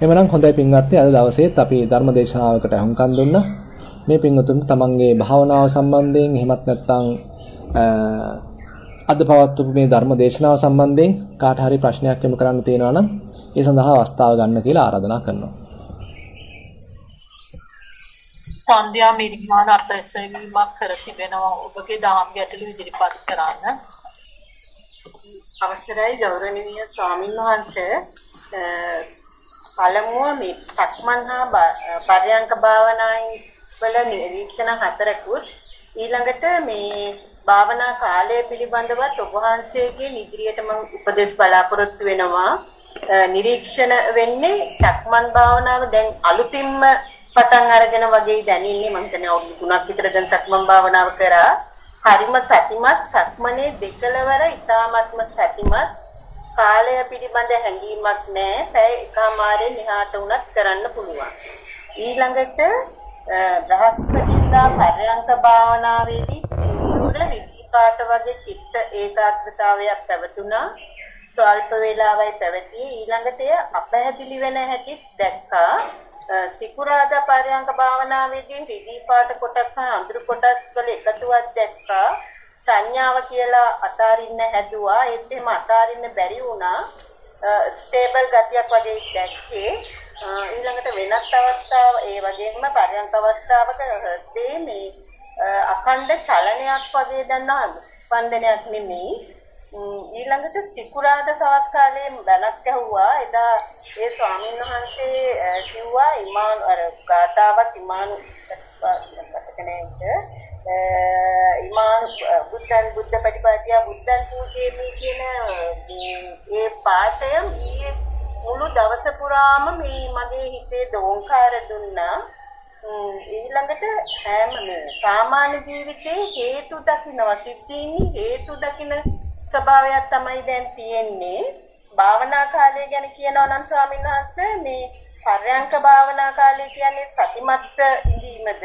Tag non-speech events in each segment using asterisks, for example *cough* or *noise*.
එමනම් හොඳයි පින්වත්නි අද දවසේත් අපි ධර්ම දේශනාවකට අහුම්කම් දුන්නා. මේ පින්වතුන්ට තමන්ගේ භාවනාව සම්බන්ධයෙන් එහෙමත් නැත්නම් අද පවත්වපු මේ ධර්ම දේශනාව සම්බන්ධයෙන් කාට හරි ප්‍රශ්නයක් යොමු කරන්න තියෙනවා නම් ඒ සඳහා අවස්ථාව ගන්න කියලා ආරාධනා කරනවා. සන්ධ්‍යා මිරිමාන අත්ඇසවීමක් කර තිබෙනවා ඔබගේ දහම් ගැටළු ඉදිරිපත් කරන්න. අවසරයි ගෞරවනීය ස්වාමින්වහන්සේ පළමුව මේ සක්මන් හා පර්යංක භාවනායි වල නිරීක්ෂණ හතරකුත් ඊළඟට මේ භාවනා කාලය පිළිබඳවත් ඔබ වහන්සේගේ ඉදිරියට මම උපදෙස් බලාපොරොත්තු වෙනවා. නිරීක්ෂණ වෙන්නේ සක්මන් භාවනාව දැන් අලුතින්ම පටන් අරගෙන වගේ දැනෙන්නේ. මම හිතන්නේ අවුරුදු 3ක් විතර දැන් සක්මන් භාවනාව කරා. හරිම සතිමත් සක්මනේ දෙකලවර ඊ타මත්ම සතිමත් කාලය පිළිබඳ හැඟීමක් නැහැ. පැය එකමාරෙන් එහාට උනත් කරන්න පුළුවන්. ඊළඟට බ්‍රහස්පතින්දා පරයන්ක භාවනාවේදී සිරුර විපාට වගේ චිත්ත ඒකාග්‍රතාවයක් පැවතුණා. ස්වල්ප වේලාවයි පැවතියේ ඊළඟට එය අපැහැදිලි වෙන හැටි දැක්කා. සිකුරාදා පරයන්ක භාවනාවේදී රිදී පාට කොටස් සහ අඳුරු කොටස් වල එකතුවක් දැක්කා. සංඥාව කියලා අතාරින්න හැදුවා. ඒත් එහෙම අතාරින්න බැරි වුණා. ස්ටේබල් ගතියක් වගේ දැක්කේ. ඊළඟට වෙනත් අවස්ථාව ඒ වගේම පරයන්ක අවස්ථාවක හෘදේ මේ අඛණ්ඩ චලනයක් වගේ දැනනවා ස්පන්දනයක් නෙමෙයි. ඊළඟට සිකුරාද සවස් කාලේ බැලක් ඇහුවා එදා ඒ ස්වාමීන් වහන්සේ කිව්වා ඉමාන් අර ගාතාවක් ඉමාන් කෙනෙක්ට ඉමාන බුද්ධන් බුද්ධ ප්‍රතිපදියා බුද්ධන් පූජේමි කියන ඒ පාඨය ඊයේ මුළු දවස පුරාම මේ මගේ හිතේ දෝංකාර දුන්නා. ඊළඟට හැම මේ සාමාන්‍ය ජීවිතේ හේතු දකින්නවා සිද්ධීන් හේතු දකින්න ස්වභාවයක් තමයි දැන් තියෙන්නේ. භාවනා කාලය ගැන කියනවා නම් ස්වාමීන් වහන්සේ මේ පර්යංක භාවනා කාලය කියන්නේ සතිමත් ඉඳීමද?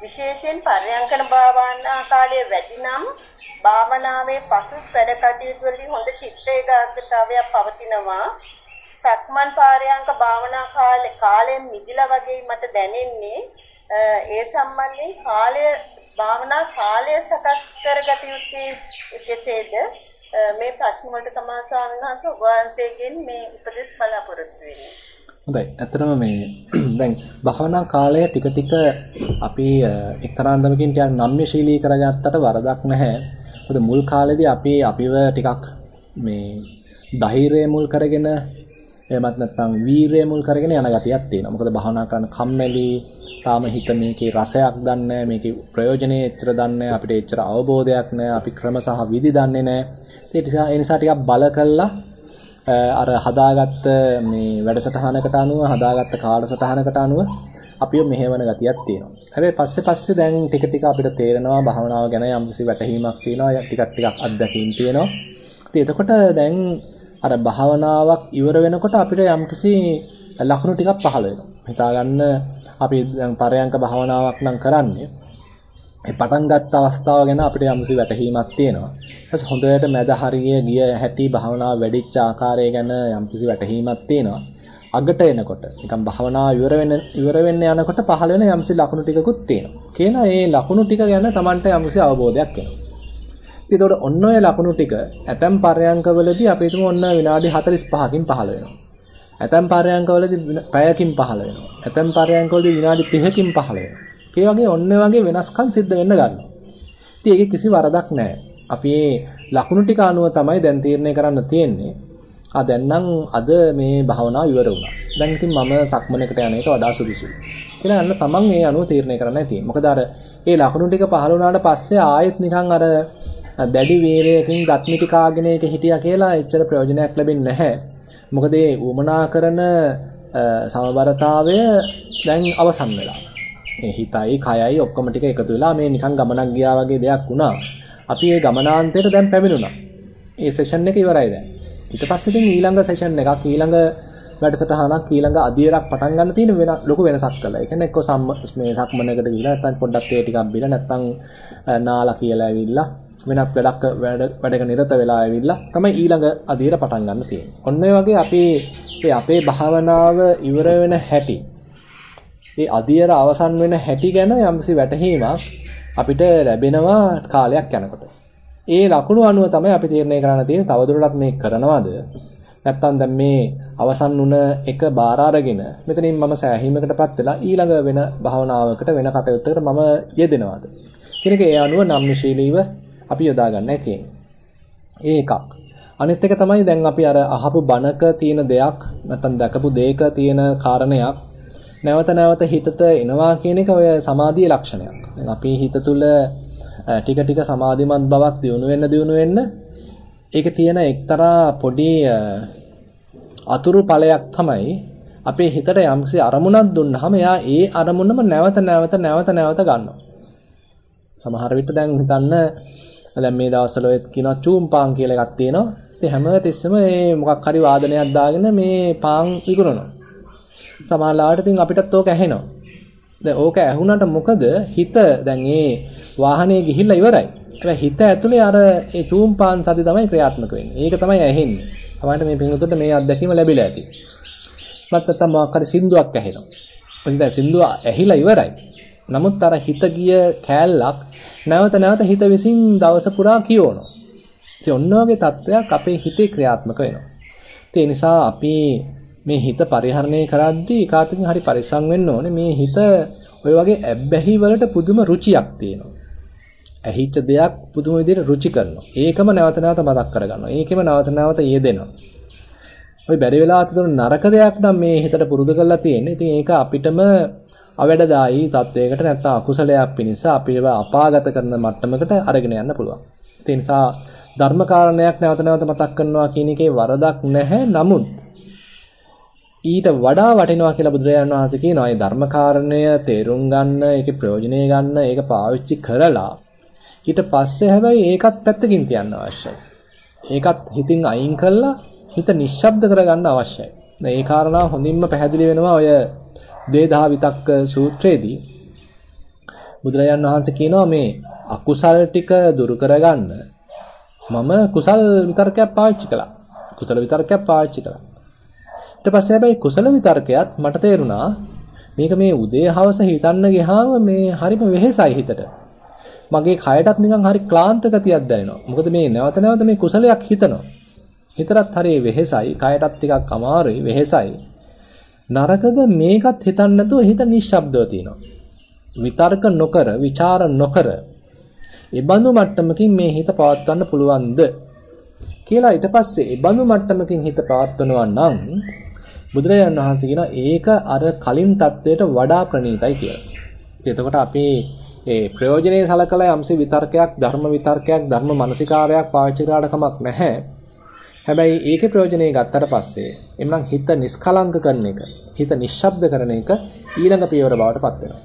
විශේෂයෙන් පරයන්කන භාවනා කාලයේ වැඩිනම් භාවනාවේ පසු වැඩ කටයුතු වලදී හොඳ චිත්ත ඒකාග්‍රතාවයක් පවතිනවා. සක්මන් පාරයන්ක භාවනා කාලේ කාලයෙන් මිදිලා වගේ මට දැනෙන්නේ. ඒ සම්බන්ධයෙන් කාලය භාවනා කාලය සකස් කරගත යුත්තේ කෙසේද? මේ ප්‍රශ්න වලට තමයි ස්වාමීන් වහන්සේ ඔබ වහන්සේගෙන් මේ උපදෙස් බලාපොරොත්තු වෙන්නේ. හොඳයි. ඇත්තටම මේ *clears throat* දැන් භවනා කාලය ටික ටික අපි එක්තරා අන්දමකින් ටිකක් නම්‍යශීලී කරගත්තට වරදක් නැහැ. මොකද මුල් කාලේදී අපි අපිව ටිකක් මේ ධෛර්යය මුල් කරගෙන එහෙමත් නැත්නම් වීරය මුල් කරගෙන යන ගතියක් තියෙනවා. මොකද භවනා කරන කම්මැලි, තාම හිත මේකේ රසයක් දන්නේ මේකේ ප්‍රයෝජනේ එච්චර දන්නේ අපිට එච්චර අවබෝධයක් නැහැ. අපි ක්‍රම සහ විදි දන්නේ නැහැ. ඒ නිසා ටිකක් බල කළා අර හදාගත්ත මේ වැඩසටහනකට අනුව හදාගත්ත කාලසටහනකට අනුව අපිව මෙහෙවන ගතියක් තියෙනවා. හැබැයි පස්සේ පස්සේ දැන් ටික ටික අපිට තේරෙනවා භාවනාව ගැන යම්කිසි වැටහීමක් තියෙනවා, ටිකක් ටිකක් අත්දැකීම් තියෙනවා. ඉතින් එතකොට දැන් අර භාවනාවක් ඉවර වෙනකොට අපිට යම්කිසි ලකුණු ටිකක් පහළ වෙනවා. හිතාගන්න අපි දැන් පරයන්ක භාවනාවක් නම් කරන්නේ ඒ පටන් ගත්ත අවස්ථාව ගැන අපිට යම්සි වැටහීමක් තියෙනවා. ඊට හොඳට මැද හරිය ගිය හැටි භාවනාව වැඩිච්ච ආකාරය ගැන යම්කිසි වැටහීමක් තියෙනවා. අගට එනකොට නිකන් භාවනාව ඉවර වෙන ඉවර වෙන්න යනකොට පහළ වෙන යම්සි ලකුණු ටිකකුත් තියෙනවා. කියන ඒ ලකුණු ටික ගැන Tamanට යම්සි අවබෝධයක් එනවා. ඉතින් ඒතකොට ඔන්න ඔය ලකුණු ටික ඇතම් පරයන්කවලදී අපි හිතමු ඔන්න විනාඩි 45කින් පහළ වෙනවා. ඇතම් පරයන්කවලදී පැයකින් පහළ වෙනවා. ඇතම් පරයන්කවලදී විනාඩි 30කින් පහළ වෙනවා. ඒ වගේ ඔන්න වගේ වෙනස්කම් සිද්ධ වෙන්න ගන්නවා. ඉතින් ඒකේ කිසි වරදක් නැහැ. අපි මේ ලකුණු ටික අනුව තමයි දැන් තීරණය කරන්න තියෙන්නේ. ආ දැන් නම් අද මේ භාවනාව ඉවර වුණා. දැන් ඉතින් මම සක්මනකට යන එක වඩා සුදුසුයි. කියලා අන්න තමන් ඒ අනුව තීරණය කරන්නයි තියෙන්නේ. මොකද අර ඒ ලකුණු ටික පහළ වුණාට පස්සේ ආයෙත් නිකන් අර දැඩි වීරයකින් දත්මිටි කාගෙන එක හිටියා කියලා එච්චර ප්‍රයෝජනයක් ලැබෙන්නේ නැහැ. මොකද ඒ උමනා කරන සමබරතාවය දැන් අවසන් වෙලා. මේ හිතයි කයයි ඔක්කොම ටික එකතු වෙලා මේ නිකන් ගමනක් ගියා වගේ දෙයක් වුණා. අපි මේ ගමනාන්තයට දැන් පැමිණුණා. මේ සෙෂන් එක ඉවරයි දැන්. ඊට පස්සේ ඉතින් ඊළඟ සෙෂන් එකක් ඊළඟ වැඩසටහනක් ඊළඟ අදියරක් පටන් ගන්න තියෙන වෙන ලොකු වෙනසක් කළා. ඒ කියන්නේ එක්ක මේ සක්මනකට ගිහලා නැත්නම් පොඩ්ඩක් තේ ටිකක් බිලා නැත්නම් නාලා කියලා ඇවිල්ලා වෙනත් වැඩක් වැඩක නිරත වෙලා ඇවිල්ලා තමයි ඊළඟ අදියර පටන් ගන්න තියෙන්නේ. ඔන්න වගේ අපි මේ අපේ භාවනාව ඉවර වෙන හැටි ඒ අදියර අවසන් වෙන හැටි ගැන යම්සි වැටහීමක් අපිට ලැබෙනවා කාලයක් යනකොට. ඒ ලකුණු අනුව තමයි අපි තීරණය කරන්න තියෙන්නේ තවදුරටත් මේ කරනවද නැත්නම් දැන් මේ අවසන් වුණ එක බාර අරගෙන මෙතනින් මම සෑහීමකටපත් වෙලා ඊළඟ වෙන භාවනාවකට වෙන කටයුත්තකට මම යෙදෙනවද කියන එක ඒ අනුව නම්‍යශීලීව අපි යොදා ගන්නයි තියෙන්නේ. ඒ එකක්. අනිත් එක තමයි දැන් අපි අර අහපු බණක තියෙන දෙයක් නැත්නම් දැකපු දෙයක තියෙන කාරණයක් නැවත නැවත හිතට එනවා කියන එක ඔය සමාධියේ ලක්ෂණයක්. දැන් අපි හිත තුළ ටික ටික සමාධිමත් බවක් දියුණු වෙන්න දියුණු වෙන්න ඒකේ තියෙන එක්තරා පොඩි අතුරු ඵලයක් තමයි අපේ හිතට යම්කිසි අරමුණක් දුන්නාම එයා ඒ අරමුණම නැවත නැවත නැවත නැවත ගන්නවා. සමහර විට දැන් හිතන්න දැන් මේ දවස්වල ඔය කියනවා චූම්පාන් කියලා එකක් තියෙනවා. ඉතින් හැම තිස්සෙම මේ මොකක් හරි වාදනයක් දාගෙන මේ පාන් විකුණනවා. සමහරලාට ඉතින් අපිටත් ඕක ඇහෙනවා. දැන් ඕක ඇහුණාට මොකද හිත දැන් ඒ වාහනේ ගිහිල්ලා ඉවරයි. හැබැයි හිත ඇතුලේ අර ඒ චූම්පාන් සති තමයි ක්‍රියාත්මක වෙන්නේ. ඒක තමයි ඇහෙන්නේ. තමයි මේ පින්වතුන්ට මේ අත්දැකීම ලැබිලා ඇති. මත් නැත්තම් මොකක් හරි සින්දුවක් ඇහෙනවා. ඉතින් දැන් සින්දුව ඇහිලා ඉවරයි. නමුත් අර හිත ගිය කෑල්ලක් නැවත නැවත හිත විසින් දවස පුරා කියවනවා. ඉතින් ඔන්න ඔයගේ තත්වයක් අපේ හිතේ ක්‍රියාත්මක වෙනවා. ඒ නිසා අපි මේ හිත පරිහරණය කරද්දී කාටින් හරි පරිස්සම් වෙන්න ඕනේ. මේ හිත ඔය වගේ ඇබ්බැහි වලට පුදුම රුචියක් තියෙනවා. ඇහිච්ච දෙයක් පුදුම විදිහට රුචි කරනවා. ඒකම නැවත නැවත මතක් කරගන්නවා. ඒකෙම නැවත නැවත යෙදෙනවා. ඔය බැරි වෙලා තිබුණු නරක දෙයක් නම් මේ හිතට පුරුදු කරලා තියෙන්නේ. ඉතින් ඒක අපිටම අවැඩදායි තත්වයකට නැත්නම් අකුසලයක් පිණිස අපිව අපාගත කරන මට්ටමකට අරගෙන යන්න පුළුවන්. ඒ නිසා ධර්ම කාරණයක් නැවත නැවත මතක් කරනවා කියන එකේ වරදක් නැහැ. නමුත් ඊට වඩා වටිනවා කියලා බුදුරජාණන් වහන්සේ කියනවා. මේ ධර්ම කාරණය තේරුම් ගන්න, ඒකේ ප්‍රයෝජනෙ ගන්න, ඒක පාවිච්චි කරලා ඊට පස්සේ හැබැයි ඒකත් පැත්තකින් තියන්න අවශ්‍යයි. ඒකත් හිතින් අයින් කළා හිත නිශ්ශබ්ද කරගන්න අවශ්‍යයි. දැන් ඒ කාරණා හොඳින්ම පැහැදිලි වෙනවා ඔය දේදා විතක්ක සූත්‍රයේදී බුදුරජාන් වහන්සේ කියනවා මේ අකුසල් ටික දුරු කරගන්න මම කුසල් විතර්කයක් පාවිච්චි කළා. කුසල විතර්කයක් පාවිච්චි කළා. ඊට පස්සේ හැබැයි කුසල විතර්කයක් මට තේරුණා මේක මේ උදේ හවස හිතන්න ගියාම මේ හරිම වෙහෙසයි හිතට. මගේ කයටත් නිකන් හරි ක්ලාන්ත ගතියක් දැනෙනවා. මොකද මේ නැවත නැවත මේ කුසලයක් හිතනවා. හිතරත් හරි වෙහෙසයි, කයටත් ටිකක් අමාරුයි, වෙහෙසයි. නරකද මේකත් හිතන්න නැතුව හිත නිශ්ශබ්දව තියෙනවා. විතර්ක නොකර, ਵਿਚාර නොකර ඒ බඳු මට්ටමකින් මේ හිත පවත්වන්න පුළුවන්ද කියලා ඊට පස්සේ ඒ බඳු මට්ටමකින් හිත පවත්වනවා නම් බුදුරජාණන් වහන්සේ කියනවා ඒක අර කලින් தത്വයට වඩා ප්‍රණීතයි කියලා. ඉතින් එතකොට අපි ඒ ප්‍රයෝජනේ සලකලා යම්සේ විතර්කයක් ධර්ම විතර්කයක් ධර්ම මානසිකාරයක් පාවිච්චි කරාට කමක් නැහැ. හැබැයි ඒකේ ප්‍රයෝජනේ ගත්තට පස්සේ එම්නම් හිත නිස්කලංක කරන එක, හිත නිශ්ශබ්ද කරන එක ඊළඟ පියවර බවට පත් වෙනවා.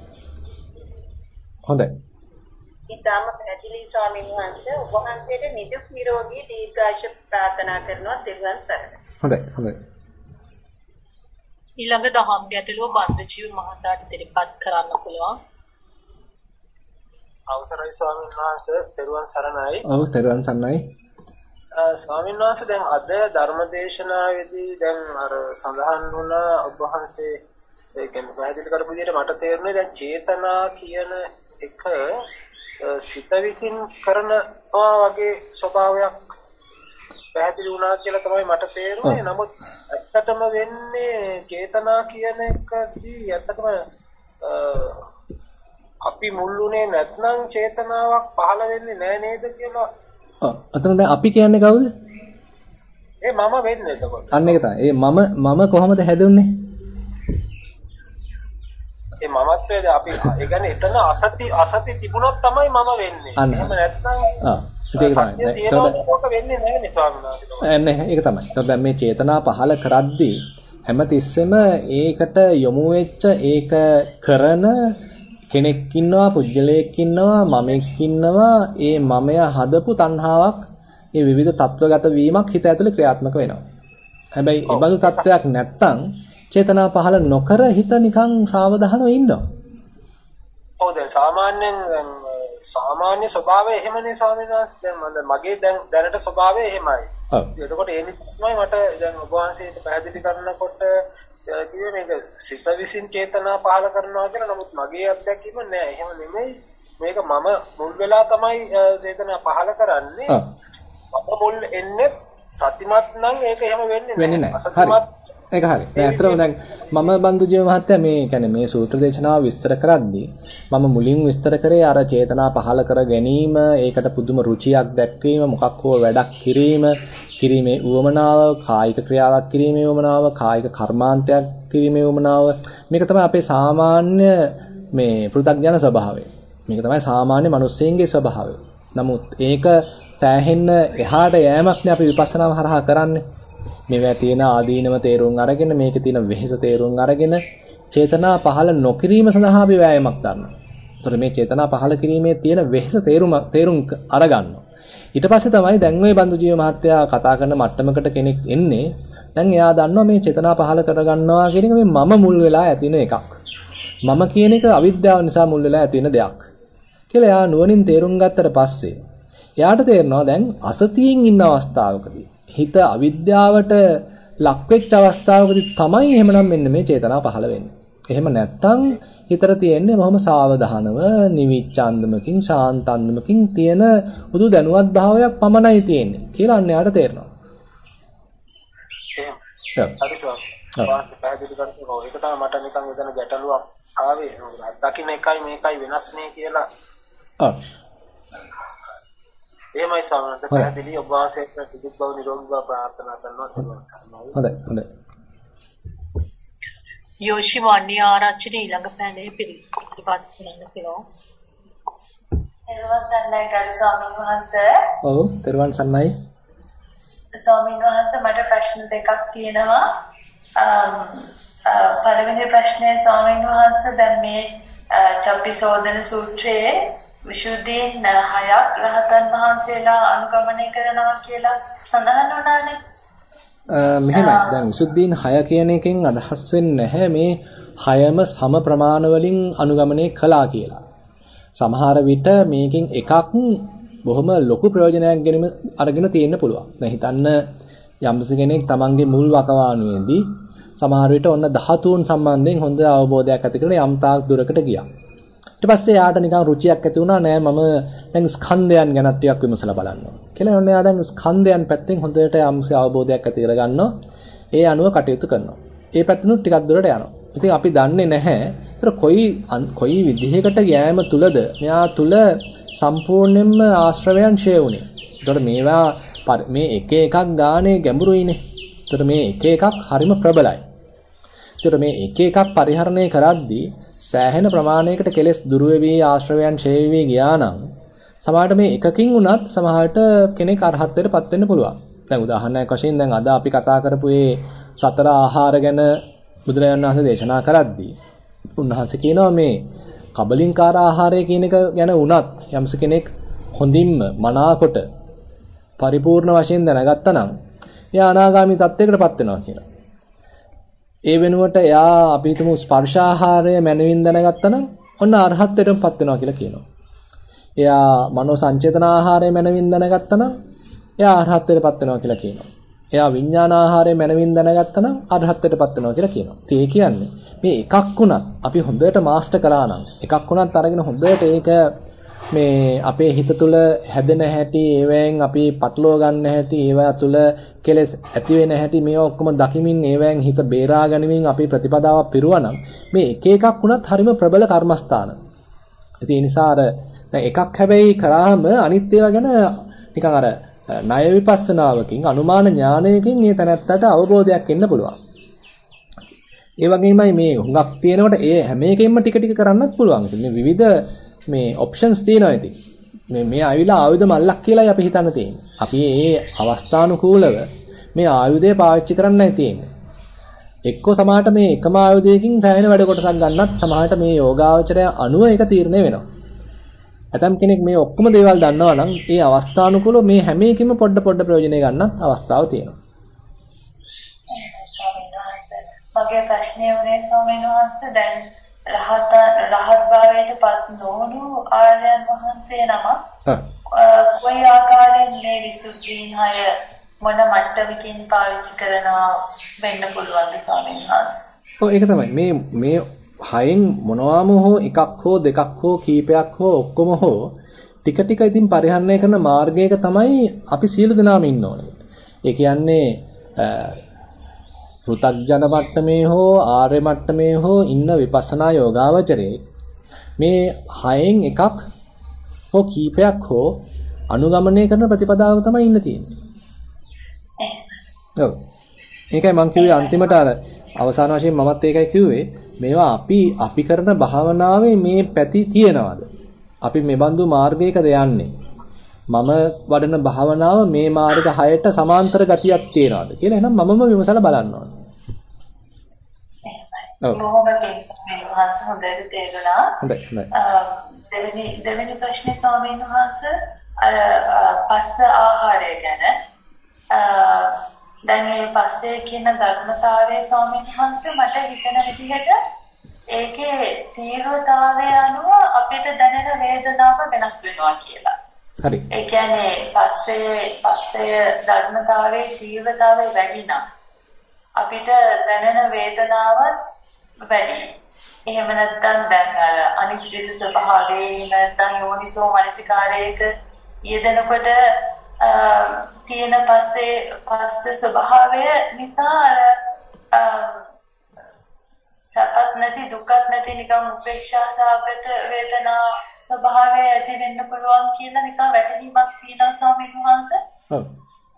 හොඳයි. ඉතාම පැහැදිලි ස්වාමීන් වහන්සේ ඔබ වහන්සේට නිදුක් නිරෝගී දීර්ඝාෂ ප්‍රාර්ථනා කරනවා තිරුවන් සරණයි. හොඳයි හොඳයි. ඊළඟ දහම් ගැටලුව බන්දජීව මහතාට ඉදිරිපත් කරන්න පුළුවන්. අවසරයි ස්වාමීන් වහන්සේ පෙරුවන් සරණයි. ඔව් පෙරුවන් සරණයි. ස්වාමීන් වහන්සේ දැන් අද ධර්මදේශනාවේදී දැන් අර සඳහන් වුණ ඔබ වහන්සේ ඒ කියන්නේ පැහැදිලි කරපු විදිහට මට තේරුනේ දැන් චේතනා කියන එක සිත විසින් කරනවා වගේ ස්වභාවයක් පැහැදිලි වුණා කියලා තමයි මට තේරුනේ. නමුත් ඇත්තටම වෙන්නේ චේතනා කියන එකදී ඇත්තටම අපි මුල්ුනේ නැත්නම් චේතනාවක් පහළ වෙන්නේ නැහැ නේද කියලා. ඔව්. අතන දැන් අපි කියන්නේ කවුද? ඒ මම වෙන්නේ එතකොට. අන්න ඒක තමයි. ඒ මම මම කොහොමද හැදුන්නේ? ඒ මමත්වයේද අපි ඒ කියන්නේ එතන අසති අසති තිබුණොත් තමයි මම වෙන්නේ. එහෙම නැත්නම් ආ ඒක තමයි. ඒක මේ චේතනා පහල කරද්දී හැමතිස්සෙම ඒකට යොමු වෙච්ච ඒක කරන කෙනෙක් ඉන්නවා පුජ්‍යලයක් ඉන්නවා මමෙක් ඉන්නවා ඒ මමය හදපු තණ්හාවක් ඒ විවිධ තත්වගත වීමක් හිත ඇතුලේ ක්‍රියාත්මක වෙනවා. හැබැයි ඒ බඳු තත්වයක් නැත්තම් චේතනා පහළ නොකර හිත නිකන් සාවධානව ඉන්නවා. ඔව් දැන් සාමාන්‍යයෙන් සාමාන්‍ය ස්වභාවය එහෙමනේ ස්වාමීන් වහන්සේ. දැන් මගේ දැන් දැනට ස්වභාවය එහෙමයි. ඔව්. එතකොට ඒ නිසා තමයි මට දැන් ඔබ වහන්සේට පැහැදිලි කරනකොට කිව්වේ මේක සිත විසින් චේතනා පහල කරනවා කියලා. නමුත් මගේ අත්දැකීම නෑ. එහෙම නෙමෙයි. මේක මම මුල් වෙලා තමයි චේතනා පහල කරන්නේ. මම මුල් එන්නේ සතිමත් නම් ඒක එහෙම වෙන්නේ නෑ. හරි. ඒක හරි. දැන් අත්‍තරම දැන් මම බන්දු ජීව මහත්තයා මේ කියන්නේ මේ සූත්‍ර දේශනාව විස්තර කරද්දී මම මුලින් විස්තර කරේ අර චේතනා පහල කර ගැනීම, ඒකට පුදුම රුචියක් දැක්වීම, මොකක් හෝ වැඩක් කිරීම, කිරීමේ උවමනාව, කායික ක්‍රියාවක් කිරීමේ උවමනාව, කායික කර්මාන්තයක් කිරීමේ උවමනාව. මේක තමයි අපේ සාමාන්‍ය මේ පෘථග්ජන ස්වභාවය. මේක තමයි සාමාන්‍ය මිනිස්සෙන්ගේ ස්වභාවය. නමුත් ඒක සෑහෙන්න එහාට යෑමක් නේ අපි විපස්සනාව හරහා කරන්නේ. මේවා තියෙන ආදීනව තේරුම් අරගෙන මේකේ තියෙන වෙහෙස තේරුම් අරගෙන චේතනා පහළ නොකිරීම සඳහා අපි වෑයමක් ගන්නවා. ඒතර මේ චේතනා පහළ කිරීමේ තියෙන වෙහෙස තේරුම තේරුම් අරගන්නවා. ඊට පස්සේ තමයි දැන් ওই බන්දු ජීව මහත්තයා කතා කරන මට්ටමකට කෙනෙක් එන්නේ. දැන් එයා දන්නවා මේ චේතනා පහළ කරගන්නවා කියන එක මේ මම මුල් වෙලා ඇතින එකක්. මම කියන එක අවිද්‍යාව නිසා මුල් වෙලා ඇති වෙන දෙයක්. කියලා එයා නුවණින් තේරුම් ගත්තට පස්සේ එයාට තේරෙනවා දැන් අසතියෙන් ඉන්න අවස්ථාවකදී හිත අවිද්‍යාවට ලක්වෙච්ච අවස්ථාවකදී තමයි එහෙමනම් මෙන්න මේ චේතනාව පහළ වෙන්නේ. එහෙම නැත්තම් හිතට තියෙන්නේ බොහොම සාවධානව නිවිච්ඡාන්දමකින් ශාන්තන්දමකින් තියෙන උදු දැනුවත් භාවයක් පමණයි තියෙන්නේ කියලා අන්න යාට තේරෙනවා. එහෙම. හරි ස්වාමී. වාසේ පැහැදිලි කරනකොට ඒක තමයි මට නිකන් එතන ගැටලුවක් ආවේ. දකින්න එකයි මේකයි වෙනස් නේ කියලා. එහෙමයි ස්වාමීන් වහන්සේ පැහැදිලි ඔබ වහන්සේට පිදුක් බව නිරෝගී බව ප්‍රාර්ථනා කරනවා හොඳයි හොඳයි යෝෂි වන්නේ ආරච්චිට ඊළඟ පැනේ පිළිපත් කරන්න කියලා. තෙරුවන් සරණයි ගරු ස්වාමීන් වහන්සේ. ඔව් තෙරුවන් සරණයි. ස්වාමීන් වහන්සේ මට ප්‍රශ්න දෙකක් තියෙනවා. පළවෙනි ප්‍රශ්නය ස්වාමීන් වහන්සේ දැන් මේ චප්පිසෝදන සූත්‍රයේ විසුද්ධීන් හයක් රහතන් වහන්සේලා අනුගමනය කරනවා කියලා සඳහන් වුණානේ. මෙහෙමයි. දැන් විසුද්ධීන් 6 කියන එකෙන් අදහස් වෙන්නේ නැහැ මේ 6ම සම ප්‍රමාණ වලින් අනුගමනය කළා කියලා. සමහර විට මේකෙන් එකක් බොහොම ලොකු ප්‍රයෝජනයක් ගැනීම අරගෙන තියෙන්න පුළුවන්. දැන් හිතන්න යම්සි කෙනෙක් තමන්ගේ මුල් වකවානුවේදී සමහර විට ඔන්න ධාතුන් සම්බන්ධයෙන් හොඳ අවබෝධයක් ඇති කරගෙන යම් තාක් දුරකට ගියා. ඊට පස්සේ යාට නිකන් රුචියක් ඇති වුණා නෑ මම දැන් ස්කන්ධයන් ගැන ටිකක් විමසලා බලනවා. කියලා ඔන්න යා දැන් ස්කන්ධයන් පැත්තෙන් හොඳට යම්සි අවබෝධයක් ඇති කරගන්නවා. ඒ අනුව කටයුතු කරනවා. ඒ පැත්තනොත් ටිකක් දුරට යනවා. ඉතින් අපි දන්නේ නැහැ ඒතර කොයි කොයි විදිහකට යෑම තුලද මෙයා තුල සම්පූර්ණයෙන්ම ආශ්‍රවයන් ෂේ වුනේ. ඒතකොට මේවා මේ එක එකක් ගානේ ගැඹුරුයිනේ. ඒතකොට මේ එක එකක් හරිම ප්‍රබලයි. ඒතකොට මේ එක එකක් පරිහරණය කරද්දී සෑහෙන ප්‍රමාණයකට කෙලෙස් දුරු වෙවි ආශ්‍රවයන් ඡේ වෙවි ගියා නම් සමහරට මේ එකකින් වුණත් සමහරට කෙනෙක් අරහත්ත්වයටපත් වෙන්න පුළුවන්. දැන් උදාහරණයක් වශයෙන් දැන් අද අපි කතා කරපු මේ සතර ආහාර ගැන බුදුරජාණන් වහන්සේ දේශනා කරද්දී උන්වහන්සේ කියනවා මේ කබලින්කාර ආහාරය කියන එක ගැන වුණත් යම්ස කෙනෙක් හොඳින්ම මනාකොට පරිපූර්ණ වශයෙන් දැනගත්තා නම් එයා අනාගාමී තත්වයකටපත් වෙනවා කියලා. ඒ වෙනුවට එයා අපි හිතමු ස්පර්ශාහාරය මනවින් දැනගත්තා නම් ඔන්න අරහත්ත්වයටපත් වෙනවා කියලා කියනවා. එයා මනෝ සංචේතන ආහාරය මනවින් දැනගත්තා නම් එයා අරහත්ත්වයටපත් වෙනවා කියලා කියනවා. එයා විඥාන ආහාරය මනවින් දැනගත්තා නම් අරහත්ත්වයටපත් වෙනවා කියලා කියනවා. ඒ කියන්නේ මේ එකක් වුණත් අපි හොඳට මාස්ටර් කරා නම් එකක් වුණත් අරගෙන හොඳට ඒක මේ අපේ හිත තුළ හැදෙන හැටි ඒවෙන් අපි පටලවා ගන්න හැටි ඒවා තුළ කෙලෙස් ඇති වෙන හැටි මේවා ඔක්කොම දකිමින් ඒවෙන් හිත බේරා ගැනීමෙන් අපි ප්‍රතිපදාවක් පිරුවනම් මේ එක එකක් වුණත් හරිම ප්‍රබල කර්මස්ථාන. ඉතින් ඒ නිසා අර දැන් එකක් හැබැයි කරාම අනිත් ඒවා ගැන නිකන් අර ණය විපස්සනාවකින් අනුමාන ඥානයකින් මේ තැනත්තට අවබෝධයක් එන්න පුළුවන්. ඒ වගේමයි මේ හුඟක් තියෙනකොට ඒ හැම එකෙම ටික ටික කරන්නත් පුළුවන්. ඉතින් මේ විවිධ මේ ඔප්ෂන්ස් තියෙනවා ඉතින්. මේ මේ ආවිලා ආයුධ මල්ලක් කියලායි අපි හිතන්න තියෙන්නේ. අපි මේ අවස්ථානුකූලව මේ ආයුධය පාවිච්චි කරන්නයි තියෙන්නේ. එක්කෝ සමහරට මේ එකම ආයුධයකින් සෑහෙන වැඩ කොටසක් ගන්නත් සමහරට මේ යෝගාවචරය අනුව ඒක තීරණය වෙනවා. ඇතම් කෙනෙක් මේ ඔක්කොම දේවල් දන්නවා නම් ඒ අවස්ථානුකූලව මේ හැම එකකින්ම පොඩ පොඩ ප්‍රයෝජනෙ ගන්නත් අවස්ථාව තියෙනවා. මගේ ප්‍රශ්නය වුණේ ස්වාමීන් වහන්සේ දැන් රහත රහත් භාවයට පත් නොවුණු ආර්යයන් වහන්සේ නම කොයි ආකාරයෙන් මේ විසුද්ධීන් හය මොන මට්ටමකින් පාවිච්චි කරනවා වෙන්න පුළුවන්ද ස්වාමීන් වහන්සේ? ඔව් ඒක තමයි. මේ මේ හයෙන් මොනවාම හෝ එකක් හෝ දෙකක් හෝ කීපයක් හෝ ඔක්කොම හෝ ටික ටික ඉතින් පරිහරණය කරන මාර්ගයක තමයි අපි සියලු දෙනාම ඉන්න ඕනේ. ඒ කියන්නේ පෘථග්ජන මට්ටමේ හෝ ආර්ය මට්ටමේ හෝ ඉන්න විපස්සනා යෝගාවචරයේ මේ හයෙන් එකක් හෝ කීපයක් හෝ අනුගමනය කරන ප්‍රතිපදාවක තමයි ඉන්න තියෙන්නේ. ඔව්. ඒකයි මම කිව්වේ අන්තිමට අර අවසාන වශයෙන් මමත් ඒකයි කිව්වේ මේවා අපි අපි කරන භාවනාවේ මේ පැති තියෙනවද? අපි මේ බඳු මාර්ගයකද යන්නේ? මම වඩන භාවනාව මේ මාර්ග 6ට සමාන්තර ගතියක් තියනවාද කියලා එහෙනම් මමම විමසලා බලන්න ඕනේ. හොඳයි. දෙවෙනි දෙවෙනි ප්‍රශ්නේ ස්වාමීන් වහන්සේ අර පස්ස ආහාරය ගැන දැන් මේ පස්සේ කියන ධර්මතාවයේ ස්වාමීන් වහන්සේ මට හිතෙන විදිහට ඒකේ තීව්‍රතාවය අනුව අපිට දැනෙන වේදනාව වෙනස් වෙනවා කියලා. හරි. ඒ කියන්නේ පස්සේ පස්සේ ධර්මතාවයේ තීව්‍රතාවය වැඩි නම් අපිට දැනෙන වේදනාවත් වැඩි. එහෙම නැත්නම් දැන් අර අනිශ්චිත ස්වභාවයේ නැත්නම් යෝනිසෝ මනසිකාරයක යෙදෙනකොට තියෙන පස්සේ පස්සේ ස්වභාවය නිසා අර සපත් නැති දුක්ත් නැති නිකන් උපේක්ෂා සාගත වේදනා ස්වභාවය ඇති වෙන්න පුළුවන් කියලා නිකන් වැටහීමක් තියෙනවා ස්වාමීන් වහන්සේ. ඔව්.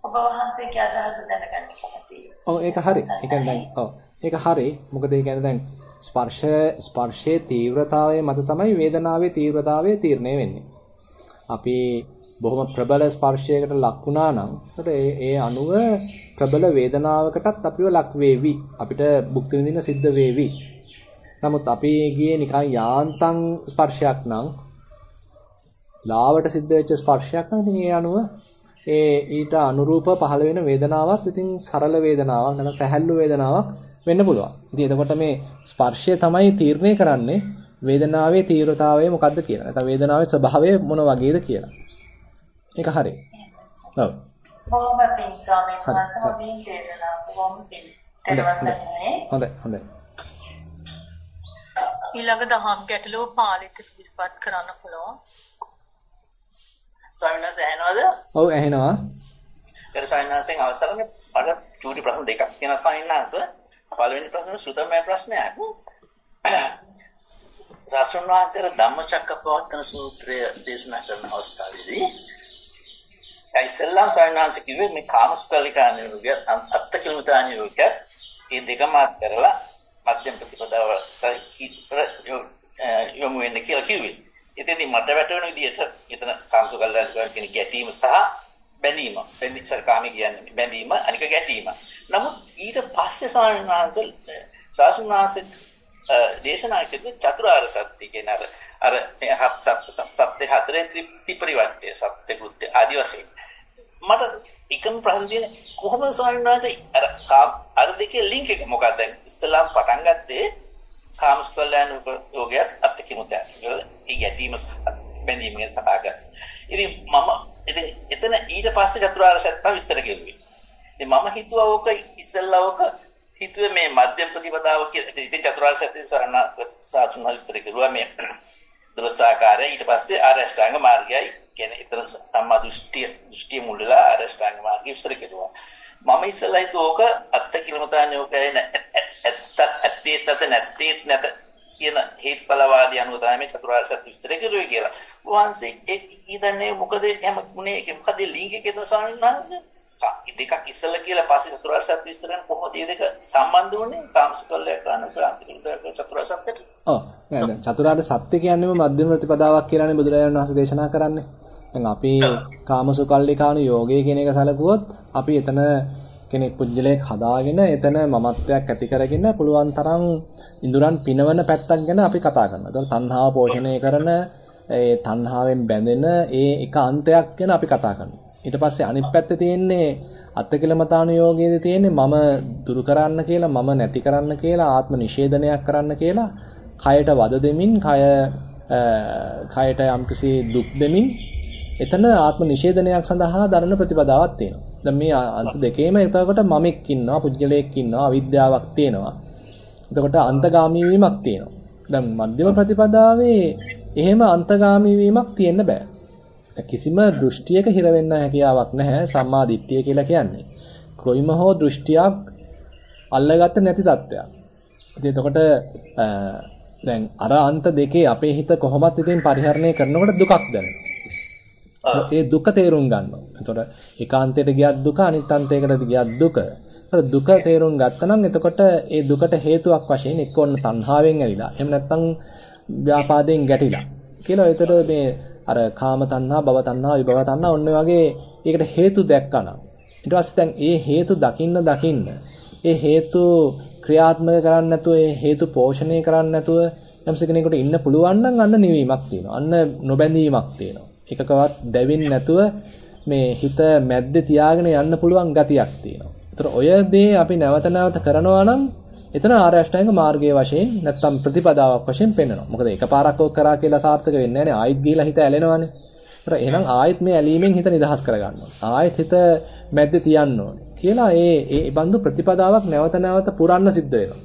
ඔබ වහන්සේගේ අදහස දැනගන්න කැමතියි. ඔව් ඒක හරි. ඒ කියන්නේ ඔව්. ඒක හරි. මොකද ඒ කියන්නේ දැන් ස්පර්ශ ස්පර්ශයේ තීව්‍රතාවය මත තමයි වේදනාවේ තීව්‍රතාවය තීරණය වෙන්නේ. අපි බොහොම ප්‍රබල ස්පර්ශයකට ලක් වුණා නම් එතකොට ඒ ඒ අනුව ප්‍රබල වේදනාවකටත් අපිව ලක් වේවි. අපිට භුක්ති විඳින්න සිද්ධ වේවි. නමුත් අපි ගියේ නිකන් යාන්තම් ස්පර්ශයක් නම් ලාවට සිද්ධ වෙච්ච ස්පර්ශයක් නම් ඉතින් ඒ අනුව ඒ ඊට අනුරූප පහළ වෙන වේදනාවක් ඉතින් සරල වේදනාවක් නැත්නම් සැහැල්ලු වේදනාවක් වෙන්න පුළුවන්. ඉතින් එතකොට මේ ස්පර්ශය තමයි තීරණය කරන්නේ වේදනාවේ තීව්‍රතාවය මොකක්ද කියලා. නැත්නම් වේදනාවේ ස්වභාවය මොන වගේද කියලා. ඒක හරි. ඔව්. බොහොම පිං ස්වාමීන් වහන්සේ හොඳින් තේරෙනවා. බොහොම පිං. හොඳයි හොඳයි. ඊළඟ දහම් ගැටලුව පාලිත ඉදිරිපත් කරන්න පුළුවන්. ස්වාමීන් වහන්සේ ඇහෙනවද? ඔව් ඇහෙනවා. ඒක ස්වාමීන් වහන්සේගෙන් අවසරනේ අර චූටි ප්‍රශ්න දෙකක් තියෙනවා ස්වාමීන් වහන්සේ. පළවෙනි ප්‍රශ්නේ ශ්‍රුතමය ප්‍රශ්නයක්. ශාස්ත්‍රඥ වහන්සේලා ධම්මචක්කපවත්තන සූත්‍රය දේශනා කරන අවස්ථාවේදී ඉස්සෙල්ලාම ස්වාමීන් වහන්සේ කිව්වේ මේ කාමසුකල්ලිකාණ යෝගය අත්ත කිලමතාණ යෝගය මේ දෙකම අතරලා මධ්‍යම ප්‍රතිපදාව යොමු වෙන්න කියලා කිව්වේ. එතෙන්දී මට වැටෙන විදිහට එතන කාමසුකල්ලිකාණ කියන ගැටීම සහ බැඳීම. බැඳිච්ච කාමී කියන්නේ බැඳීම අනික ගැටීම. නමුත් ඊට පස්සේ ස්වාමීන් වහන්සේ ශාසුන් වහන්සේ දේශනා කළේ චතුරාර්ය සත්‍ය කියන අර අර සත්‍ය හතරේ ත්‍රිපරිවර්තය සත්‍ය කෘත්‍ය ආදි වශයෙන් මට එකම ප්‍රශ්න තියෙන කොහොමද ස්වාමීන් වහන්සේ අර අර දෙකේ ලින්ක් එක මොකක්ද ඉස්ලාම් පටන් ගත්තේ කාමස්පල්යන් යෝගයත් අත්කිමුතය ඒ යැදීම බැඳීම ගැන කතා කරා ඉතින් මම ඉතින් එතන ඊට පස්සේ චතුරාර්ය සත්‍ය විස්තර කෙරුවේ ඉතින් මම හිතුවා ඕක ඉස්සෙල්ලා ඕක හිතුවේ මේ මධ්‍යම ප්‍රතිපදාව කියලා. ඉතින් චතුරාර්ය සත්‍ය සරණ සාසුන විස්තර කරුවා මේ *clears throat* දෘස්සාකාරය ඊට පස්සේ ආරෂ්ඨාංග මාර්ගයයි. කියන්නේ ඊතර සම්මා දෘෂ්ටිය දෘෂ්ටිය මුල්ලලා ආරෂ්ඨාංග මාර්ගය විස්තර කරුවා. මම ඉස්සෙල්ලා හිතුවා ඕක අත්ත කිලමතාණ්‍යෝකය ඇත්ත ඇත්තේ තත නැත්තේ නැත කියන හේතුඵලවාදී අනුව තමයි මේ චතුරාර්ය සත්‍ය විස්තර කරුවේ කියලා. වහන්සේ ඒ ඉදන්නේ මොකද එහෙම මොනේ මොකද ලින්ක් එකේ ස්වාමීන් වහන්සේ දෙකක් ඉස්සලා කියලා පස්සේ චතුරාර්ය සත්‍ය විස්තර කරන කොහොමද මේ දෙක සම්බන්ධ වුනේ කාමසුකල්ලය කරන ක්‍රාන්තිකෘත චතුරාර්ය සත්‍යට? ඔව්. දැන් චතුරාර්ය සත්‍ය කියන්නේම මධ්‍යම ප්‍රතිපදාවක් කියලානේ බුදුරජාණන් වහන්සේ දේශනා කරන්නේ. දැන් අපි කාමසුකල්ලිකාණු යෝගය කියන එක සැලකුවොත් අපි එතන කෙනෙක් පුජ්‍යලයක් හදාගෙන එතන මමත්වයක් ඇති කරගෙන පුළුවන් තරම් ඉඳුරන් පිනවන පැත්තක් ගැන අපි කතා කරනවා. ඒතකොට තණ්හාව පෝෂණය කරන ඒ තණ්හාවෙන් බැඳෙන ඒ එක අන්තයක් ගැන අපි කතා කරනවා. ඊට පස්සේ අනිත් පැත්තේ තියෙන්නේ අත්කිලමතානුയോഗයේදී තියෙන්නේ මම දුරු කරන්න කියලා මම නැති කරන්න කියලා ආත්ම නිෂේධනයක් කරන්න කියලා කයට වද දෙමින් කය කයට යම්කිසි දුක් දෙමින් එතන ආත්ම නිෂේධනයක් සඳහා දරන ප්‍රතිපදාවක් තියෙනවා. දැන් මේ අන්ත දෙකේම එතකොට මමෙක් ඉන්නවා, පුජ්‍යලයක් ඉන්නවා, අවිද්‍යාවක් තියෙනවා. එතකොට අන්තගාමී වීමක් තියෙනවා. දැන් මධ්‍යම ප්‍රතිපදාවේ එහෙම අන්තගාමී වීමක් තියෙන්න බෑ. කිසිම දෘෂ්ටියක හිර වෙන්න හැකියාවක් නැහැ සම්මා දිට්ඨිය කියලා කියන්නේ. කොයිම හෝ දෘෂ්ටියක් අල්ලගත්ත නැති තත්ත්වයක්. ඉතින් එතකොට දැන් අර අන්ත දෙකේ අපේ හිත කොහොමත් ඉතින් පරිහරණය කරනකොට දුකක් දැනෙනවා. ඒ දුක තේරුම් ගන්නවා. එතකොට ඒකාන්තයට ගියත් දුක අනිත් අන්තයකට ගියත් දුක. එතකොට දුක තේරුම් ගත්තනම් එතකොට ඒ දුකට හේතුවක් වශයෙන් එක්ක ඔන්න තණ්හාවෙන් ඇවිලා. එහෙම නැත්නම් ව්‍යාපාදයෙන් ගැටිලා. කියලා එතකොට මේ අර කාම තණ්හා, භව තණ්හා, විභව තණ්හා ඔන්න වගේ ඒකට හේතු දැක්කනම් ඊට පස්සේ දැන් ඒ හේතු දකින්න දකින්න ඒ හේතු ක්‍රියාත්මක කරන්නේ නැතුව ඒ හේතු පෝෂණය කරන්නේ නැතුව යම්ස කෙනෙකුට ඉන්න පුළුවන් නම් අන්න නිවීමක් තියෙනවා. අන්න නොබැඳීමක් තියෙනවා. එකකවත් දැවෙන්නේ නැතුව මේ හිත මැද්දේ තියාගෙන යන්න පුළුවන් ගතියක් තියෙනවා. ඒතර ඔය දේ අපි නැවත නැවත කරනවා නම් එතන ආර්ය අෂ්ටාංග මාර්ගයේ වශයෙන් නැත්තම් ප්‍රතිපදාවක් වශයෙන් පෙන්වනවා. මොකද එකපාරක් ඔක් කරා කියලා සාර්ථක වෙන්නේ නැහැ නේ. ආයෙත් ගිහලා හිත ඇලෙනවානේ. ඒතර එහෙනම් ආයෙත් මේ ඇලීමෙන් හිත නිදහස් කරගන්නවා. ආයෙත් හිත මැද්දේ තියන්න ඕනේ. කියලා ඒ ඒ බඳු ප්‍රතිපදාවක් නැවත නැවත පුරන්න සිද්ධ වෙනවා.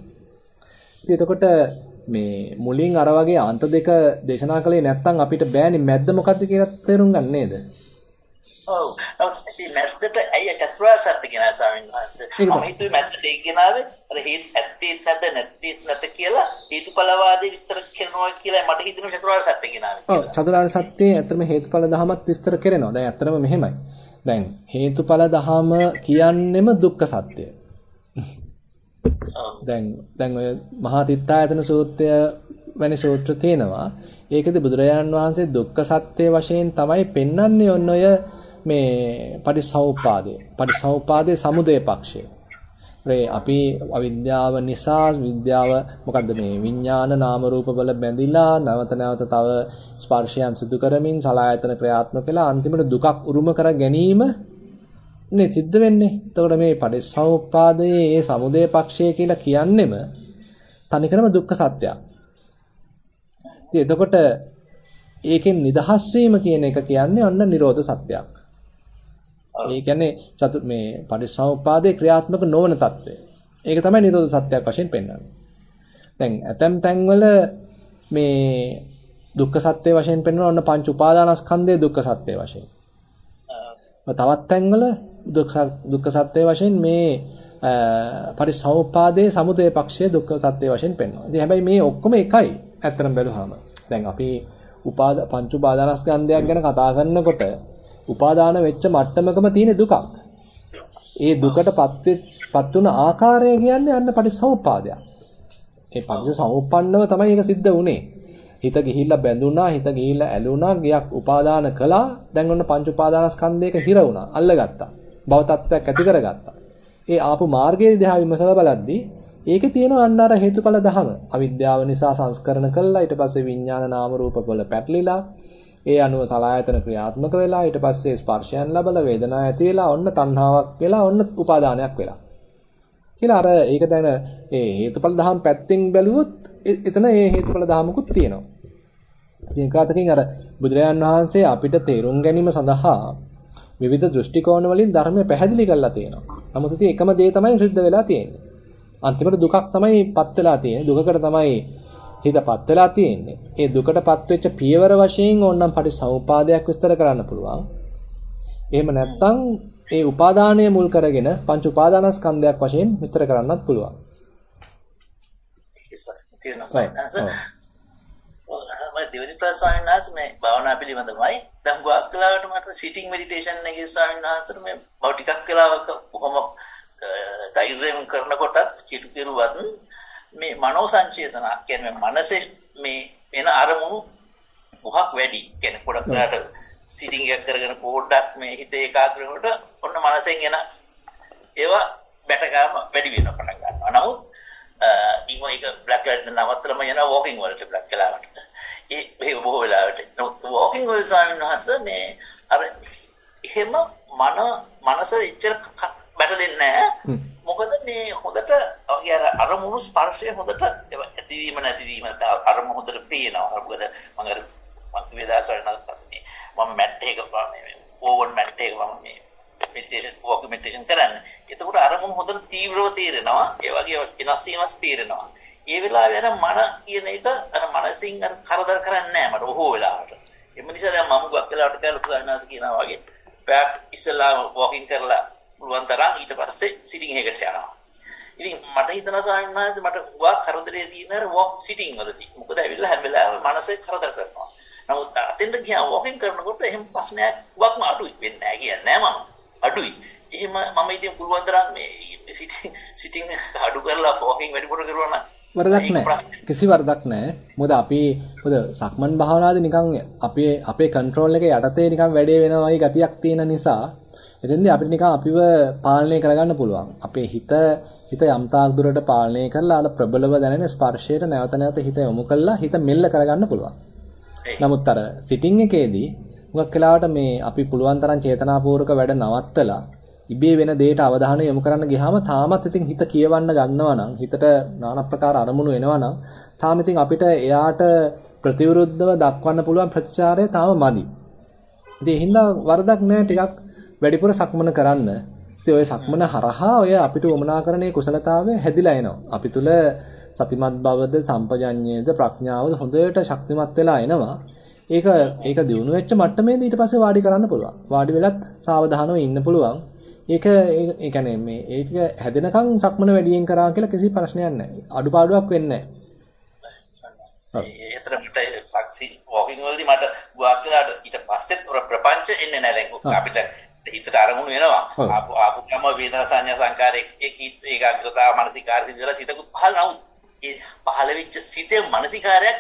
ඉතින් එතකොට මේ මුලින් අර වගේ අන්ත දෙක දේශනා කළේ නැත්නම් අපිට බෑනේ මැද්ද මොකද්ද කියලා තේරුම් ගන්න නේද? ඔව්. ඉතින් මැද්දට ඇයි චතුරාර්ය සත්‍ය කියන ස්වාමීන් වහන්සේ මම හිතුවේ මැද්දට ඒක ගෙනාවේ අර හේත් ඇත්තේ නැද්ද නැත්තේ නැත කියලා හේතුඵලවාදී විස්තර කරනවා කියලා මට හිතෙනවා චතුරාර්ය සත්‍ය ගෙනාවේ. ඔව් චතුරාර්ය සත්‍යයේ ඇත්තම හේතුඵල ධමයක් විස්තර කරනවා. දැන් ඇත්තම මෙහෙමයි. දැන් හේතුඵල ධහම කියන්නෙම දුක්ඛ සත්‍යය. දැන් දැන් ඔය මහා තිත්තායතන සූත්‍රය වැනි සූත්‍ර තියෙනවා. ඒකෙදි බුදුරජාණන් වහන්සේ දුක්ඛ සත්‍ය වශයෙන් තමයි පෙන්වන්නේ ඔන්න ඔය මේ පටිසෞපාදේ. පටිසෞපාදේ සමුදය පක්ෂය. ඒ අපි අවිද්‍යාව නිසා විද්‍යාව මොකද්ද මේ විඥාන නාම රූප වල බැඳිලා නැවත නැවත තව ස්පර්ශයන් සිදු කරමින් සලආයතන ක්‍රියාත්මක වෙලා අන්තිමට දුකක් උරුම කර ගැනීම නේ සිද්ධ වෙන්නේ. එතකොට මේ පටිච්චසමුප්පාදයේ මේ සමුදය පක්ෂය කියලා කියන්නෙම තනිකරම දුක්ඛ සත්‍යයක්. ඉතින් එතකොට ඒකෙන් නිදහස් වීම කියන එක කියන්නේ ඔන්න නිරෝධ සත්‍යයක්. ඒ කියන්නේ චතු මේ පටිච්චසමුප්පාදයේ ක්‍රියාත්මක නොවන తත්වය. ඒක තමයි නිරෝධ සත්‍යයක් වශයෙන් පෙන්වන්නේ. දැන් ඇතම් තැන්වල මේ දුක්ඛ සත්‍ය වශයෙන් පෙන්වන ඔන්න පංච උපාදානස්කන්ධයේ දුක්ඛ සත්‍ය වශයෙන්. තවත් තැන්වල දුක්ඛ සත්‍ය වශයෙන් මේ පරිසෝපාදයේ සමුදය පක්ෂයේ දුක්ඛ සත්‍ය වශයෙන් පෙන්වනවා. ඉතින් හැබැයි මේ ඔක්කොම එකයි. ඇත්තටම බැලුවාම. දැන් අපි උපාද පංච උපාදානස්කන්ධයක් ගැන කතා කරනකොට උපාදාන වෙච්ච මට්ටමකම තියෙන දුකක්. ඒ දුකටපත් පත් වුණ ආකාරය කියන්නේ අන්න පටිසමුප්පාදයක්. ඒ පටිසමුප්පන්නව තමයි ඒක සිද්ධ වුනේ. හිත ගිහිල්ලා බැඳුනා, හිත ගිහිල්ලා ඇලුනා, ගියක් උපාදාන කළා. දැන් ඔන්න පංච උපාදානස්කන්ධයක හිර වුණා, අල්ලගත්තා. භව තත්ත්වයක් ඇති කරගත්තා. ඒ ආපු මාර්ගයේ දිහා විමසලා බලද්දී ඒකේ තියෙන අන්න අර හේතුඵල ධම. අවිද්‍යාව නිසා සංස්කරණ කළා, ඊට පස්සේ විඥාන නාම රූප වල පැටලිලා ඒ අනුව සලායතන ක්‍රියාත්මක වෙලා ඊට පස්සේ ස්පර්ශයන් ලැබලා වේදනාව ඇති වෙලා ඔන්න තණ්හාවක් වෙලා ඔන්න උපාදානයක් වෙලා කියලා අර ඒක දැන ඒ හේතුඵල දහම් පැත්තෙන් බැලුවොත් එතන ඒ හේතුඵල දහමකුත් තියෙනවා. ඉතින් ඒකතකින් අර බුදුරජාන් වහන්සේ අපිට තේරුම් ගැනීම සඳහා විවිධ දෘෂ්ටි කෝණ වලින් ධර්මය පැහැදිලි කරලා තියෙනවා. නමුත් ඉතින් එකම දේ තමයි සිද්ධ වෙලා තියෙන්නේ. අන්තිමට දුකක් තමයි පත් වෙලා තියෙන්නේ. දුකකට තමයි හිතපත් වෙලා තියෙන්නේ. ඒ දුකටපත් වෙච්ච පියවර වශයෙන් ඕනනම් පටිසමුපාදයක් විස්තර කරන්න පුළුවන්. එහෙම නැත්නම් ඒ උපාදානය මුල් කරගෙන පංච උපාදානස්කන්ධයක් වශයෙන් විස්තර කරන්නත් පුළුවන්. මම දෙවෙනි ප්‍රශ්න වහන්සේ මේ භාවනා පිළිබඳවයි දැන් ගොඩක් වෙලාවට මට සිටින් මෙඩිටේෂන් එකේ ස්වාමීන් වහන්සේට මේ බව ටිකක් වෙලාවක කොහොම ධෛර්යයෙන් කරනකොටත් කිටු කෙරුවත් මේ මනෝ සංචේතන කියන්නේ මනසේ මේ වෙන අරමුණු මොහක් වැඩි කියන්නේ පොඩක් වෙලාට සිටින් එක කරගෙන පොඩ්ඩක් මේ හිත ඒකාග්‍ර වෙනකොට ඔන්න මනසෙන් එන ඒවා බැටගාම වැඩි වෙන පටන් ගන්නවා. නමුත් ඊම එක බ්ලැක් ලයිට් නවත්තලම යන වෝකින් වලට බ්ලැක් කලාවට. ඒ බොහෝ වෙලාවට වෝකින් වල ස්වාමීන් වහන්සේ මේ අර එහෙම මන මනස ඉච්චර බැටලෙන්නේ නැහැ. මොකද මේ හොඳට වගේ අර අරමුණු ස්පර්ශය හොඳට ඇතිවීම නැතිවීම අරමුණු හොඳට පේනවා. මොකද මම අර මම වේදාසරණ මේ මම මැට් එක මේ ඕවන් මැට් එක මම මේ මෙඩිටේෂන් වොක් මෙඩිටේෂන් කරන්නේ. එතකොට අරමුණු හොඳට තීව්‍රව තේරෙනවා. ඒ වගේ වෙනස් වීමක් තේරෙනවා. ඒ වෙලාවේ අර මන කියන එක අර මනසින් අර කරදර කරන්නේ නැහැ මට ඔහොම වෙලාවට. එම නිසා දැන් මම ගොඩක් වෙලාවට කියලා පුදානාස් කියනවා වගේ බෑක් ඉස්සලා වොකින් කරලා පුළුවන් තරම් ඊට පස්සේ සිටින් එකකට යනවා. ඉතින් මට හිතෙනවා ස්වාමීන් වහන්සේ මට වා කරදරේ තියෙන අර වොක් සිටින් වලදී. මොකද ඇවිල්ලා හැම වෙලාවෙම මනසේ කරදර කරනවා. නමුත් අතෙන්ද ගියා වොකින් කරනකොට එහෙම ප්‍රශ්නයක් වක්ම අඩුයි වෙන්නේ නැහැ කියන්නේ නෑ මම. අඩුයි. එහෙම මම ඉතින් පුළුවන් තරම් මේ සිටින් සිටින් අඩු කරලා වොකින් වැඩිපුර කරුවා නම් වරදක් නැහැ. කිසි වරදක් නැහැ. මොකද අපි මොකද සක්මන් භාවනාවේ නිකන් අපේ අපේ කන්ට්‍රෝල් එක යටතේ නිකන් වැඩේ වෙනවා වගේ ගතියක් තියෙන නිසා එතෙන්දී අපිට නිකන් අපිව පාලනය කරගන්න පුළුවන්. අපේ හිත හිත යම් තාක් දුරට පාලනය කරලා අර ප්‍රබලව දැනෙන ස්පර්ශයට නැවත නැවත හිත යොමු කළා හිත මෙල්ල කරගන්න පුළුවන්. නමුත් අර සිටින් එකේදී මුගක් වෙලාවට මේ අපි පුළුවන් තරම් චේතනාපූර්වක වැඩ නවත්තලා ඉබේ වෙන දෙයට අවධානය යොමු කරන්න ගියාම තාමත් ඉතින් හිත කියවන්න ගන්නවා නම් හිතට নানা ප්‍රකාර අරමුණු එනවා නම් තාම ඉතින් අපිට එයාට ප්‍රතිවිරුද්ධව දක්වන්න පුළුවන් ප්‍රතිචාරය තාම මදි. ඉතින් ඒ හින්දා වරදක් නෑ ටිකක් වැඩිපුර සක්මන කරන්න. ඉතින් ඔය සක්මන හරහා ඔය අපිට වමනා කරන ඒ කුසලතාවය හැදිලා එනවා. අපි තුල සතිමත් බවද සම්පජඤ්ඤයේද ප්‍රඥාවද හොඳට ශක්තිමත් වෙලා එනවා. ඒක ඒක දිනු වෙච්ච මට්ටමේදී ඊට පස්සේ වාඩි කරන්න පුළුවන්. වාඩි වෙලත් සාවධානව ඉන්න පුළුවන්. ඒක ඒ කියන්නේ මේ ඒ ටික හැදෙනකන් සක්මන වැඩියෙන් කරා කියලා කිසි ප්‍රශ්නයක් නැහැ. අඩුපාඩුවක් වෙන්නේ නැහැ. ඒතර මට සක්සි වොකින් වලදී මට ගුවක් වෙලාට ඊට පස්සෙත් ප්‍රපංච එන්නේ නැහැ දැන් අපිට හිතට අරමුණු වෙනවා. ආපු ආපු කම වේදනා සංඥා සංකාරයේ ඒකාග්‍රතාව මානසිකාර්ය සිදුවලා සිතකුත් පහළ නවුත්. ඒ පහළ වෙච්ච සිතේ මානසිකාරයක්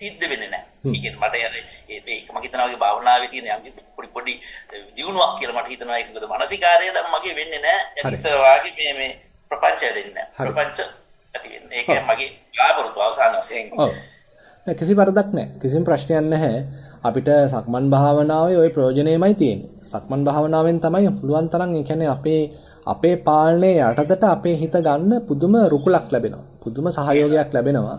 සිද්ධ වෙන්නේ නැහැ. ඒ කියන්නේ මට යන්නේ ඒක මම හිතනවා වගේ භාවනාවේ තියෙන යම් කිසි පොඩි පොඩි දියුණුවක් කියලා මට හිතනවා ඒක මොකද මානසිකාරය දැන් මගේ වෙන්නේ නැහැ. ඉස්සර වාගේ මේ මේ ප්‍රපංචය දෙන්නේ නැහැ. ප්‍රපංච ඇති වෙන්නේ. ඒක මගේ ලාභරුතු අවසාන වශයෙන්. ඔව්. කිසි වරදක් නැහැ. කිසිම ප්‍රශ්නයක් නැහැ. අපිට සක්මන් භාවනාවේ ওই ප්‍රයෝජනෙමයි තියෙන්නේ. සක්මන් භාවනාවෙන් තමයි පුළුවන් තරම් ඒ කියන්නේ අපේ අපේ පාලනයේ යටතට අපේ හිත ගන්න පුදුම රුකුලක් ලැබෙනවා. පුදුම සහයෝගයක් ලැබෙනවා.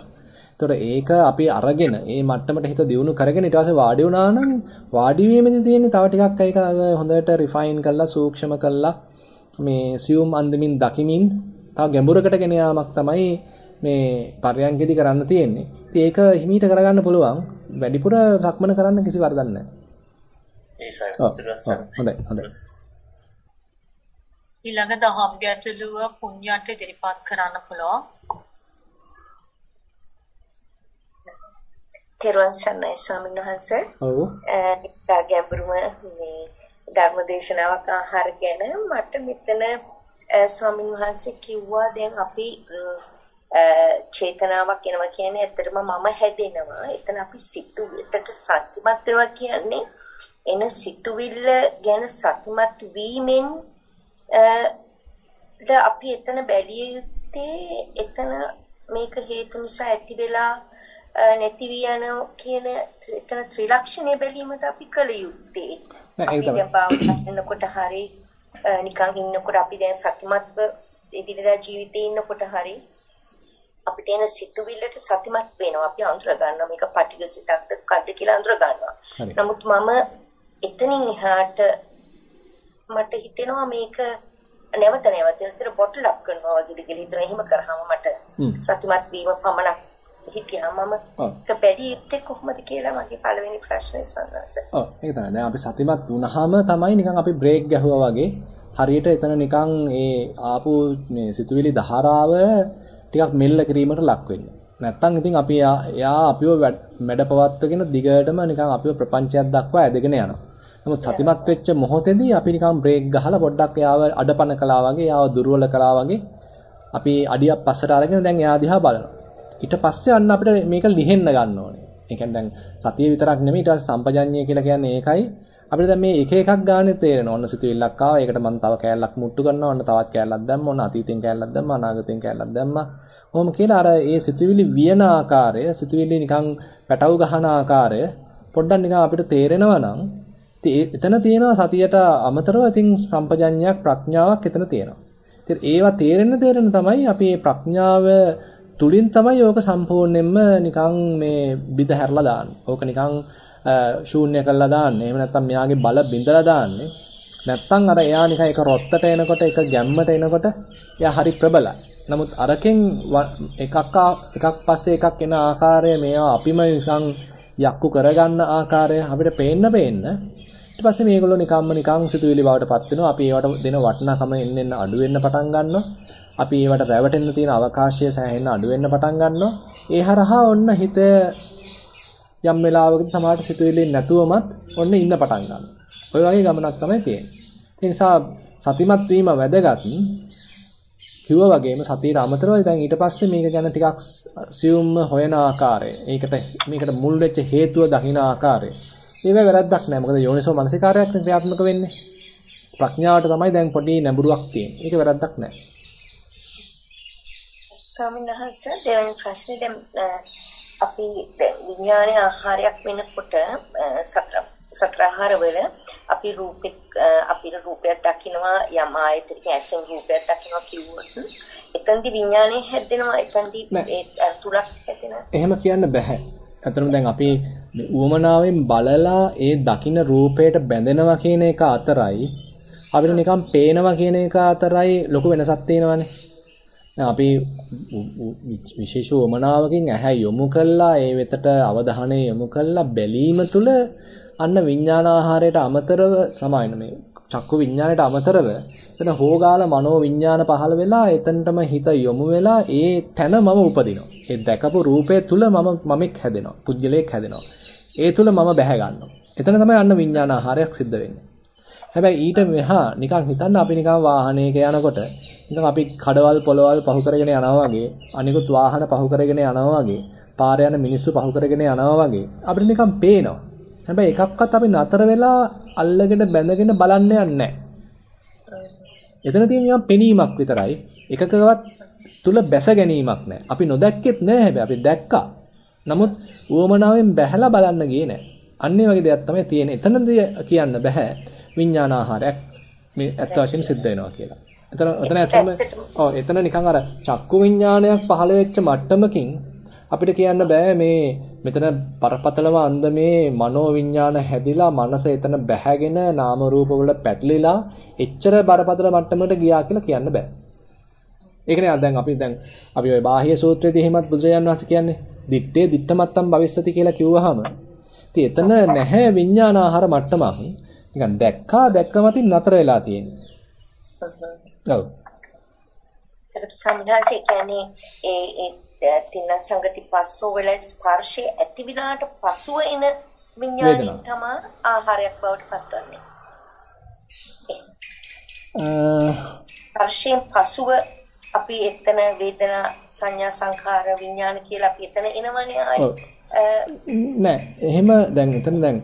ඒතොර ඒක අපි අරගෙන ඒ මට්ටමට හිත දියුණු කරගෙන ඊට පස්සේ වාඩි වුණා නම් වාඩි වීමේදී තියෙන්නේ තව ටිකක් ඒක හොඳට රිෆයින් කරලා සූක්ෂම කරලා මේ සියුම් අන්දමින් දකිමින් තව ගැඹුරකට ගෙන යාමක් තමයි මේ පරයන්කෙදි කරන්න තියෙන්නේ. ඉතින් ඒක හිමීට කරගන්න පුළුවන්. වැඩිපුර සක්මන කරන්න කිසි වරදක් නැහැ. ඒ සර්. හොඳයි හොඳයි. ඊළඟ දහම් ගැටලුව පුණ්‍යට ඉදිරිපත් කරන්න පුළුවන්. තෙරුවන් සරණයි ස්වාමීන් වහන්සේ. ඔව්. ගැඹුරුම මේ ධර්මදේශනාවක් ආහාර ගැන මට මෙතන ස්වාමීන් වහන්සේ කිව්වා දැන් අපි චේතනාවක් එනවා කියන්නේ ඇත්තටම මම හැදෙනවා. එතන අපි සිතුවිල්ලට සත්‍යමත් වෙනවා කියන්නේ එන සිතුවිල්ල ගැන සත්‍යමත් වීමෙන් ද අපි එතන බැලිය යුත්තේ එතන මේක හේතු නිසා ඇති වෙලා නැති වී යන කියන එතන ත්‍රිලක්ෂණය බැලීමද අපි කළ යුත්තේ. අපි දැන් භාවනා කරනකොට හරි නිකන් ඉන්නකොට අපි දැන් සතුටුමත්ව එදිනදා ජීවිතේ ඉන්නකොට හරි අපිට එන සිතුවිල්ලට සතුටුමත් වෙනවා. අපි අඳුර ගන්නවා මේක පටිඝ සිතක්ද කද්ද කියලා අඳුර ගන්නවා. නමුත් මම එතනින් එහාට මට හිතෙනවා මේක නැවත නැවත විතර බොටල් අප් කරනවා වගේ දෙයක් හිතන එහෙම කරාම මට සතුටුමත් වීම පමණක් හිතියා මම කැපැඩි ඉත්තේ කොහොමද කියලා මගේ පළවෙනි ප්‍රශ්නේ සන්නස. ඔව් ඒක තමයි. දැන් අපි සතිමත් වුණාම තමයි නිකන් අපි බ්‍රේක් ගැහුවා වගේ හරියට එතන නිකන් ඒ ආපු මේ සිතුවිලි ධාරාව ටිකක් මෙල්ල කිරීමට ලක් වෙන්නේ. නැත්තම් ඉතින් අපි එයා අපිව මැඩපවත්වගෙන දිගටම නිකන් අපිව ප්‍රපංචයක් දක්වා ඇදගෙන යනවා. නමුත් සතිමත් වෙච්ච මොහොතේදී අපි නිකන් බ්‍රේක් ගහලා පොඩ්ඩක් එයාව අඩපණ කළා වගේ, එයාව දුර්වල කළා වගේ අපි අඩියක් පස්සට අරගෙන දැන් එයා දිහා බලනවා. ඊට පස්සේ අන්න අපිට මේක ලිහෙන්න ගන්න ඕනේ. ඒ කියන්නේ දැන් සතිය විතරක් නෙමෙයි ඊට පස්සේ සම්පජඤ්ඤය කියලා කියන්නේ ඒකයි. අපිට දැන් මේ එක එකක් ගානේ තේරෙනවා. ඔන්න සිතුවිල්ලක් ආවා. ඒකට මම තව කෑල්ලක් මුට්ටු කරනවා. ඔන්න තවත් කෑල්ලක් දැම්මා. ඔන්න අතීතෙන් කෑල්ලක් දැම්මා. අනාගතෙන් කෑල්ලක් දැම්මා. කොහොම කියලා අර ඒ සිතුවිලි වියන ආකාරය, සිතුවිලි නිකන් පැටව ගහන ආකාරය පොඩ්ඩක් නිකන් අපිට තේරෙනවා නම් එතන තියෙනවා සතියට අමතරව ඉතින් සම්පජඤ්ඤයක් ප්‍රඥාවක් එතන තියෙනවා. ඉතින් ඒවා තේරෙන්න තේරෙන්න තමයි අපි මේ ප්‍රඥාව තුලින් තමයි ඕක සම්පූර්ණයෙන්ම නිකන් මේ බිද හැරලා දාන්නේ. ඕක නිකන් ශූන්‍ය කරලා දාන්නේ. එහෙම නැත්නම් මෙයාගේ බල බිඳලා දාන්නේ. නැත්නම් අර එයා නිකන් එක රොත්තට එනකොට එක ගැම්මට එනකොට එයා හරි ප්‍රබලයි. නමුත් අරකින් එකක් එකක් පස්සේ එකක් එන ආකාරය මේවා අපිම නිකන් යක්කු කරගන්න ආකාරය අපිට පේන්න පේන්න ඊට පස්සේ මේගොල්ලෝ නිකම්ම නිකං සිතුවිලි බවට පත් වෙනවා. අපි ඒවට දෙන වටිනාකම එන්න එන්න අඩු වෙන්න පටන් ගන්නවා. අපි ඒවට රැවටෙන්න තියෙන අවකාශය සෑහෙන්න අඩු වෙන්න පටන් ගන්නවා. ඒ හරහා ඔන්න හිත යම් වෙලාවකදී සමහරට සිතුවිලි නැතුවමත් ඔන්න ඉන්න පටන් ගන්නවා. ඔය වගේ ගමනක් තමයි තියෙන්නේ. ඒ නිසා සතිමත් වීම වැදගත්. කිව්වා වගේම සතියට අමතරව දැන් ඊට පස්සේ මේක ගැන ටිකක් සියුම්ම හොයන ආකාරය. ඒකට මේකට මුල් වෙච්ච හේතුව දකින ආකාරය. ඒක වැරද්දක් නෑ. මොකද යෝනිසෝ මනසිකාරයක් ක්‍රියාත්මක වෙන්නේ. ප්‍රඥාවට තමයි දැන් පොඩි නැඹුරුවක් තියෙන්නේ. ඒක වැරද්දක් නෑ. ස්වාමීන් වහන්සේ දෙවෙනි ප්‍රශ්නේ දැන් අපි විඥානයේ ආහාරයක් වෙනකොට සතර සතර ආහාර වල අපි රූපෙක් අපිට රූපයක් දකිනවා යම් ආයතනයක ඇසෙන් රූපයක් දකිනවා කිව්වොත් එතෙන්දි විඥානය හැදෙනවා එතෙන්දි ඒ තුලක් හැදෙනවා එහෙම කියන්න බෑ. අතරම දැන් අපි උවමනාවෙන් බලලා ඒ දකින්න රූපයට බැඳෙනවා කියන එක අතරයි අපිට නිකන් පේනවා කියන එක අතරයි ලොකු වෙනසක් තියෙනවානේ. අපි විශේෂ උවමනාවකින් ඇහැ යොමු කළා ඒ වෙතට අවධානය යොමු කළා බැලීම තුළ අන්න විඥානාහාරයට අමතරව සමායන මේ චක්කු විඥාණයට අමතරව එතන හෝගාල මනෝ විඥාන පහළ වෙලා එතනටම හිත යොමු වෙලා ඒ තැන මම උපදිනවා. ඒ දැකපු රූපය තුල මම මමෙක් හැදෙනවා. පුජ්‍යලයක් හැදෙනවා. ඒ තුල මම බැහැ ගන්නවා. එතන තමයි අන්න විඥානාහාරයක් සිද්ධ වෙන්නේ. හැබැයි ඊට මෙහා නිකන් හිතන්න අපි නිකන් වාහනයක යනකොට නිකන් අපි කඩවල් පොළවල් පහු කරගෙන යනවා වගේ අනිකුත් වාහන පහු කරගෙන යනවා වගේ පාර යන මිනිස්සු පහු කරගෙන යනවා වගේ අපිට නිකන් පේනවා. හැබැයි එකක්වත් අපි නතර වෙලා අල්ලගෙන බැඳගෙන බලන්න යන්නේ නැහැ. එතන තියෙන නිකන් පෙනීමක් විතරයි. එකකවත් තුල බැස ගැනීමක් නැහැ. අපි නොදැක්කෙත් නැහැ හැබැයි අපි දැක්කා. නමුත් උවමනාවෙන් බැහැලා බලන්න ගියේ නැහැ. අන්නේ වගේ දෙයක් තමයි තියෙන්නේ. එතනදී කියන්න බෑ විඥානාහාරයක් මේ ඇත්ත වශයෙන් සිද්ධ වෙනවා කියලා. එතන එතන ඇත්තම ඔව් එතන නිකන් අර චක්කු විඥානයක් පහළ වෙච්ච මට්ටමකින් අපිට කියන්න බෑ මේ මෙතන පරපතලව අන්දමේ මනෝ විඥාන හැදිලා මනස එතන බැහැගෙන නාම රූප වල පැටලිලා එච්චර බරපතල මට්ටමකට ගියා කියලා කියන්න බෑ. ඒකනේ දැන් අපි දැන් අපි ওই බාහ්‍ය සූත්‍රයේදී එහෙමත් බුදුරජාණන් වහන්සේ කියන්නේ දිත්තේ දිත්තමත්තම් භවිස්සති කියලා කිව්වහම ඉතින් එතන නැහැ විඥානාහාර මට්ටමක්. නිකන් දැක්කා දැක්කමතින් නතර වෙලා තියෙන්නේ. ඔව්. ඒකට සම්හාසය කියන්නේ ඒ ඒ තින්න සංගති පස්සෝ වල ස්පර්ශය ඇති විනාට පසුව එන විඥානය තමයි ආහාරයක් බවට පත්වන්නේ. ස්පර්ශයෙන් පසුව අපි එතන වේදනා සංඥා සංඛාර විඥාන කියලා අපි එතන එනවනේ ආයේ. නෑ එහෙම දැන් එතන දැන්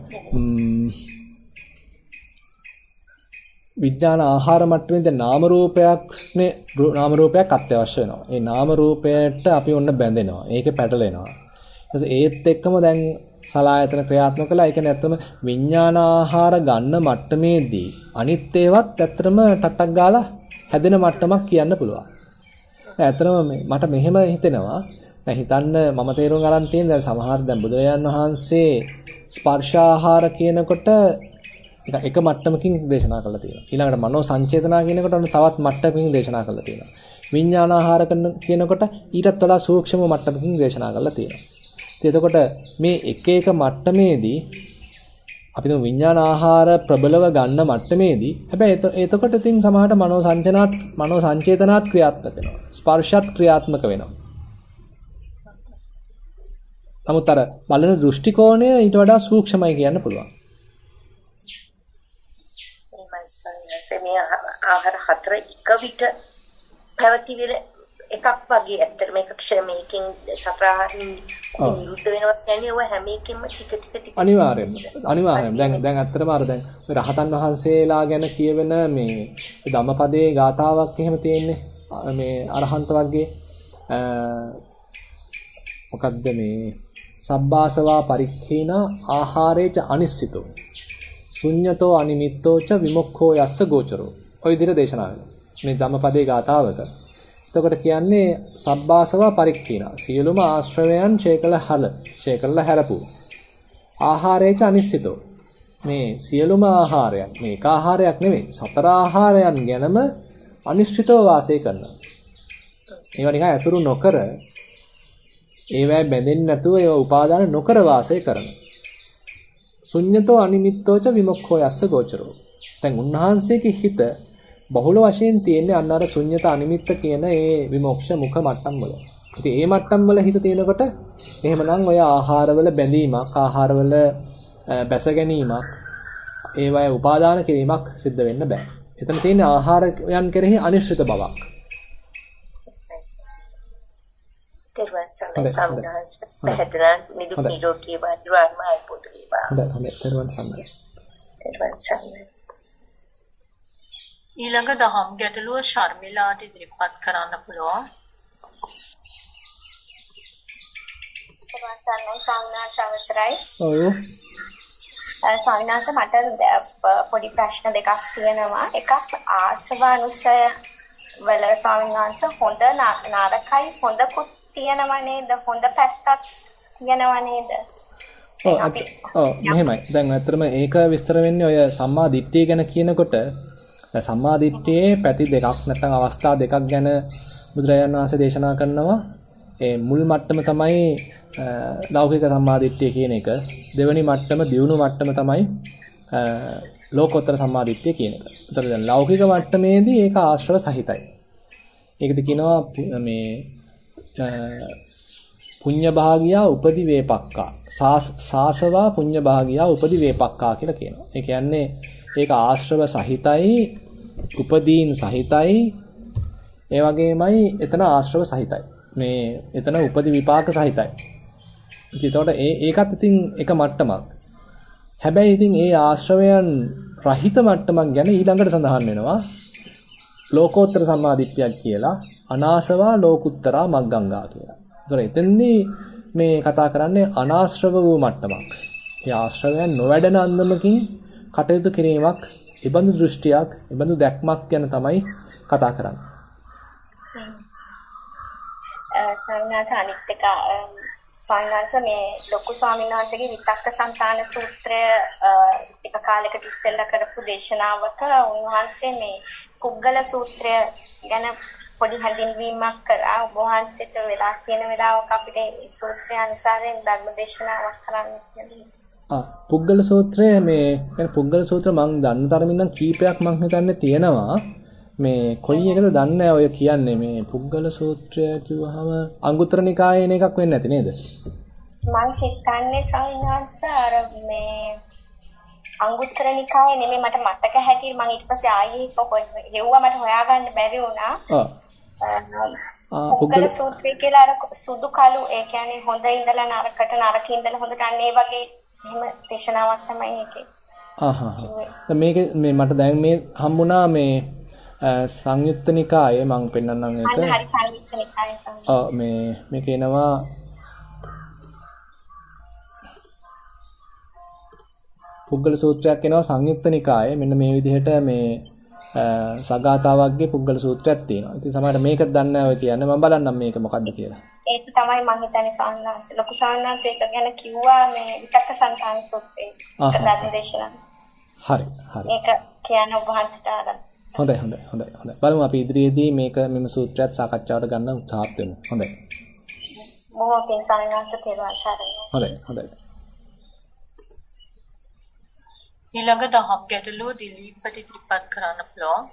විඥාන ආහාර මට්ටමේ දැන් නාම රූපයක්නේ නාම රූපයක් අත්‍යවශ්‍ය වෙනවා. ඒ නාම රූපයට අපි ඔන්න බැඳෙනවා. ඒකේ පැටලෙනවා. ඒත් එක්කම දැන් සලායතන ක්‍රියාත්මක කළා. ඒක නැත්තම විඥාන ආහාර ගන්න මට්ටමේදී අනිත් ඒවත් ඇත්තටම ටට්ටක් ගාලා හැදෙන මට්ටමක් කියන්න පුළුවන්. ඇත්තටම මට මෙහෙම හිතෙනවා. දැන් හිතන්න මම තේරුම් ගන්න තියෙන දැන් සමහර දැන් බුදුරජාන් වහන්සේ ස්පර්ශාහාර කියනකොට එක මට්ටමකින් දේශනා කරලා තියෙනවා. ඊළඟට මනෝ සංචේතනා කියනකොට ඔන්න තවත් මට්ටමකින් දේශනා කරලා තියෙනවා. විඥානාහාර කියනකොට ඊටත් වඩා සූක්ෂම මට්ටමකින් දේශනා කරලා තියෙනවා. ඉතින් එතකොට මේ එක එක මට්ටමේදී අපි තුන් විඥාන ආහාර ප්‍රබලව ගන්න මට්ටමේදී හැබැයි එතකොට ඉතින් සමහරට මනෝ සංචනාත් මනෝ සංචේතනාත් ක්‍රියාත්මක වෙනවා. ස්පර්ශත් ක්‍රියාත්මක වෙනවා. නමුත් අර බලන දෘෂ්ටි කෝණය ඊට වඩා සූක්ෂමයි කියන්න පුළුවන්. මේ ආහාර හතර එක විට පැවති වෙන එකක් වගේ ඇත්තට මේක ක්ෂමයකින් සතරාහරින් නිරුද්ධ වෙනවා කියන්නේ ඔය හැම එකෙම ටික ටික ටික අනිවාර්යයෙන්ම. අනිවාර්යයෙන්ම. දැන් දැන් ඇත්තටම අර දැන් රහතන් වහන්සේලා ගැන කියවෙන මේ ධම්මපදයේ ගාතාවක් එහෙම තියෙන්නේ. මේ අරහන්ත වර්ගයේ මොකද්ද මේ සබ්බාසවා පරික්ඛේන ආහාරේච අනිස්සිතෝ ශුඤ්ඤතෝ අනිමිත්තෝ ච විමුක්ඛෝ යස්ස ගෝචරෝ ඔය විදිහට දේශනා වෙනවා මේ ධම්මපදයේ ගාතාවක. එතකොට කියන්නේ සබ්බාසවා පරික්ඛීනා. සියලුම ආශ්‍රවයන් ඡේකල හල, ඡේකල හැරපු. ආහාරේච අනිශ්චිතෝ. මේ සියලුම ආහාරයන් මේක ආහාරයක් නෙමෙයි. සතර ආහාරයන් ගැනම අනිශ්චිතව වාසය කරනවා. ඒවා නිකන් ඇසුරු නොකර ඒවැය බැඳෙන්නේ නැතුව ඒවා උපාදාන නොකර වාසය කරනවා. ශුඤ්ඤතෝ අනිමිත්තෝච විමුක්ඛෝ යස්ස ගෝචරෝ. දැන් උන්වහන්සේගේ හිත බහුල වශයෙන් තියෙන්නේ අන්න අර ශුඤ්ඤත අනිමිත්ත කියන ඒ විමුක්ෂ මුඛ මට්ටම් වල. ඉතින් ඒ මට්ටම් වල හිත තියෙනකොට එහෙමනම් ඔය ආහාරවල බැඳීමක්, ආහාරවල බැස ගැනීමක්, ඒවයේ උපාදාන කිරීමක් සිද්ධ වෙන්න බෑ. එතන තියෙන්නේ ආහාරයන් කෙරෙහි අනිශ්චිත බවක්. තෙරුවන් සරණයි සම්මාස පැහැදිලා නිදුක් නිරෝගී වාදිවාර්ම ආයුබෝධ වේවා. හොඳයි හොඳයි තෙරුවන් සරණයි. තෙරුවන් සරණයි. ඊළඟ දහම් ගැටලුව ශර්මිලාට ඉදිරිපත් කරන්න පුළුවන්. තෙරුවන් සරණයි සම්මාස අවසරයි. ඔව්. ස්වාමිනාස මට පොඩි ප්‍රශ්න දෙකක් තියෙනවා. එකක් ආසවානුසය වල ස්වාමීන් වහන්සේ හොඳ නරකයි හොඳකුත් තියෙනව නේද? හොඳ පැත්තක් තියෙනව නේද? ඔව් මෙහෙමයි. දැන් ඇත්තටම ඒක විස්තර වෙන්නේ ඔය සම්මා දිට්ඨිය ගැන කියනකොට සම්මා දිට්ඨියේ පැති දෙකක් නැත්නම් අවස්ථා දෙකක් ගැන බුදුරජාණන් වහන්සේ දේශනා කරනවා. ඒ මුල් මට්ටම තමයි ලෞකික සම්මා දිට්ඨිය කියන එක. දෙවෙනි මට්ටම දියුණු මට්ටම තමයි ලෝකෝත්තර සම්මා දිට්ඨිය කියන එක. ඒතර දැන් ලෞකික මට්ටමේදී ඒක ආශ්‍රව සහිතයි. ඒකද කියනවා මේ පුඤ්ඤ භාගියා උපදි වේපක්කා සාසවා පුඤ්ඤ භාගියා උපදි වේපක්කා කියලා කියනවා. ඒ කියන්නේ ඒක ආශ්‍රව සහිතයි උපදීන් සහිතයි ඒ වගේමයි එතන ආශ්‍රව සහිතයි. මේ එතන උපදි විපාක සහිතයි. එතකොට ඒ ඒකත් ඉතින් එක මට්ටමක්. හැබැයි ඉතින් ඒ ආශ්‍රවයන් රහිත මට්ටමක් ගැන ඊළඟට සඳහන් වෙනවා. ලෝකෝත්තර සම්මාදිට්ඨියක් කියලා අනාසවා ලෝකුත්තරා මග්ගංගා කියලා. ඒතර එතෙන්දී මේ කතා කරන්නේ අනාශ්‍රව වූ මට්ටමක්. ඒ ආශ්‍රවයන් නොවැඩෙන අන්දමකින් කටයුතු කිරීමක්, ඉබඳු දෘෂ්ටියක්, ඉබඳු දැක්මක් ගැන තමයි කතා කරන්නේ. සර්ණාත අනිත් එක ස්වාමීනාංශ මේ ලොකු ස්වාමීන් වහන්සේගේ විතක්ක සංතාන සූත්‍රය එක කාලයකට ඉස්සෙල්ලා කරපු දේශනාවක උන්වහන්සේ මේ පුද්ගල සූත්‍රය ගැන පොඩි හැඳින්වීමක් කරා ඔබ වහන්සේට වෙලා තියෙන වෙලාවක අපිට ඒ සූත්‍රය අනුසාරයෙන් ධර්ම දේශනාවක් කරන්න ආ පුද්ගල සූත්‍රය මේ يعني පුද්ගල සූත්‍ර මම දන්න තරමින් නම් කීපයක් මම හිතන්නේ තියෙනවා මේ කොයි එකද දන්නේ ඔය කියන්නේ මේ පුද්ගල සූත්‍රය කිව්වහම අංගුත්තර නිකායේ එකක් වෙන්නේ නැති නේද මම හිතන්නේ සවිනාස අර මේ අංගුත්තර නිකායේ නෙමෙයි මට මතක හැටියට මම ඊට පස්සේ ආයේ හෙව්වා මට හොයාගන්න බැරි වුණා. ඔව්. පුද්ගල සූත්‍රය කියලා අර සුදු කළු ඒ කියන්නේ හොඳ ඉඳලා නරකට නරක ඉඳලා හොඳට අන්න ඒ වගේ එහෙම දේශනාවක් තමයි ඒකේ. ආහ් මේක මේ මට දැන් මේ හම්බුණා මේ සංයුත්ත නිකායේ මම පෙන්නන්නම් ඒක. හරි සංයුත්ත නිකායේ සංයුත්ත. ඔව් මේ මේක එනවා පුද්ගල සූත්‍රයක් එනවා සංයුක්ත නිකායේ මෙන්න මේ විදිහට මේ සගාතාවක්ගේ පුද්ගල සූත්‍රයක් තියෙනවා. ඉතින් සමහරවිට මේක දන්නේ නැහැ ඔය කියන්නේ මම බලන්නම් මේක මොකද්ද කියලා. ඒක තමයි මම හිතන්නේ සාන්නාංශ. ලොකු සාන්නාංශ ඒක ගැන කිව්වා මේ විතක්ක සංකාන සූත්‍රයේ. හරි හරි. ඒක කියන ඔබ වහන්සේට. හොඳයි හොඳයි හොඳයි හොඳයි. බලමු අපි ඉදිරියේදී මේක මෙම සූත්‍රයත් සාකච්ඡාවට ගන්න උත්සාහත් වෙමු. හොඳයි. බොහොම පින් සාන්නාංශ තේරුවන් සරණයි. හොඳයි හොඳයි. ඊළඟ දහම් ගැටලුව දිලීපට ඉදිරිපත් කරන්න පුළුවන්.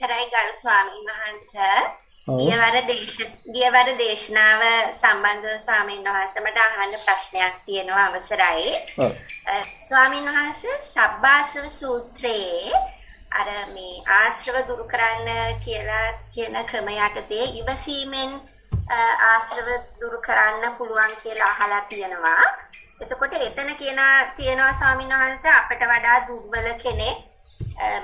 සරයි ගරු ස්වාමීන් වහන්සේ ගියවර දේශ ගියවර දේශනාව සම්බන්ධව ස්වාමීන් වහන්සේ මට අහන්න ප්‍රශ්නයක් තියෙනවා අවසරයි. ස්වාමීන් වහන්සේ සබ්බාසව සූත්‍රයේ අර මේ ආශ්‍රව දුරු කරන්න කියලා කියන ක්‍රම යටතේ ඉවසීමෙන් ආශ්‍රව දුරු කරන්න පුළුවන් කියලා අහලා තියෙනවා. එතකොට එතන කියන තියෙනවා ස්වාමීන් වහන්සේ අපිට වඩා දුර්වල කෙනෙක්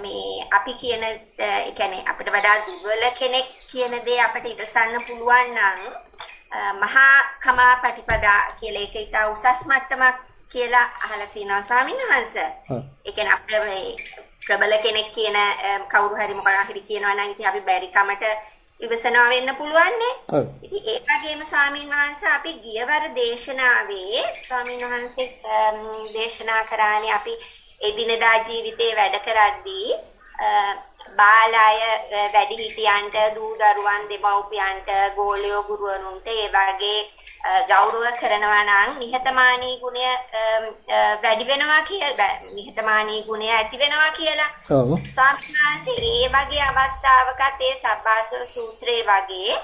මේ අපි කියන ඒ කියන්නේ අපිට වඩා දුර්වල කෙනෙක් කියන දේ අපිට ඉවසන්න පුළුවන් නම් මහා කමා ප්‍රතිපදා කියලා ඒක ඊට උසස් මට්ටමක් කියලා අහලා තියෙනවා ස්වාමීන් වහන්සේ. ඒ කියන්නේ අපිට ප්‍රබල කෙනෙක් කියන කවුරු හරි මොකක් හරි කියනවා නම් ඉතින් අපි බැරි කමට ඉවසනවා වෙන්න පුළුවන් නේ. ඔව්. ඉතින් ඒ වගේම ස්වාමීන් වහන්සේ අපි ගියවර දේශනාවේ ස්වාමීන් වහන්සේ දේශනා කරානේ අපි එදිනදා ජීවිතේ වැඩ කරද්දී බාලය වැඩිහිටියන්ට දූ දරුවන් දෙමව්පියන්ට ගෝලයෝ ගුරුවරුන්ට ඒ වගේ ගෞරව කරනවා නම් නිහතමානී ගුණය වැඩි වෙනවා කියලා නිහතමානී ගුණය ඇති වෙනවා කියලා. ඔව්. ස්වාමීන් ඒ වගේ අවස්ථාවකත් ඒ සබ්බාසව සූත්‍රයේ වගේ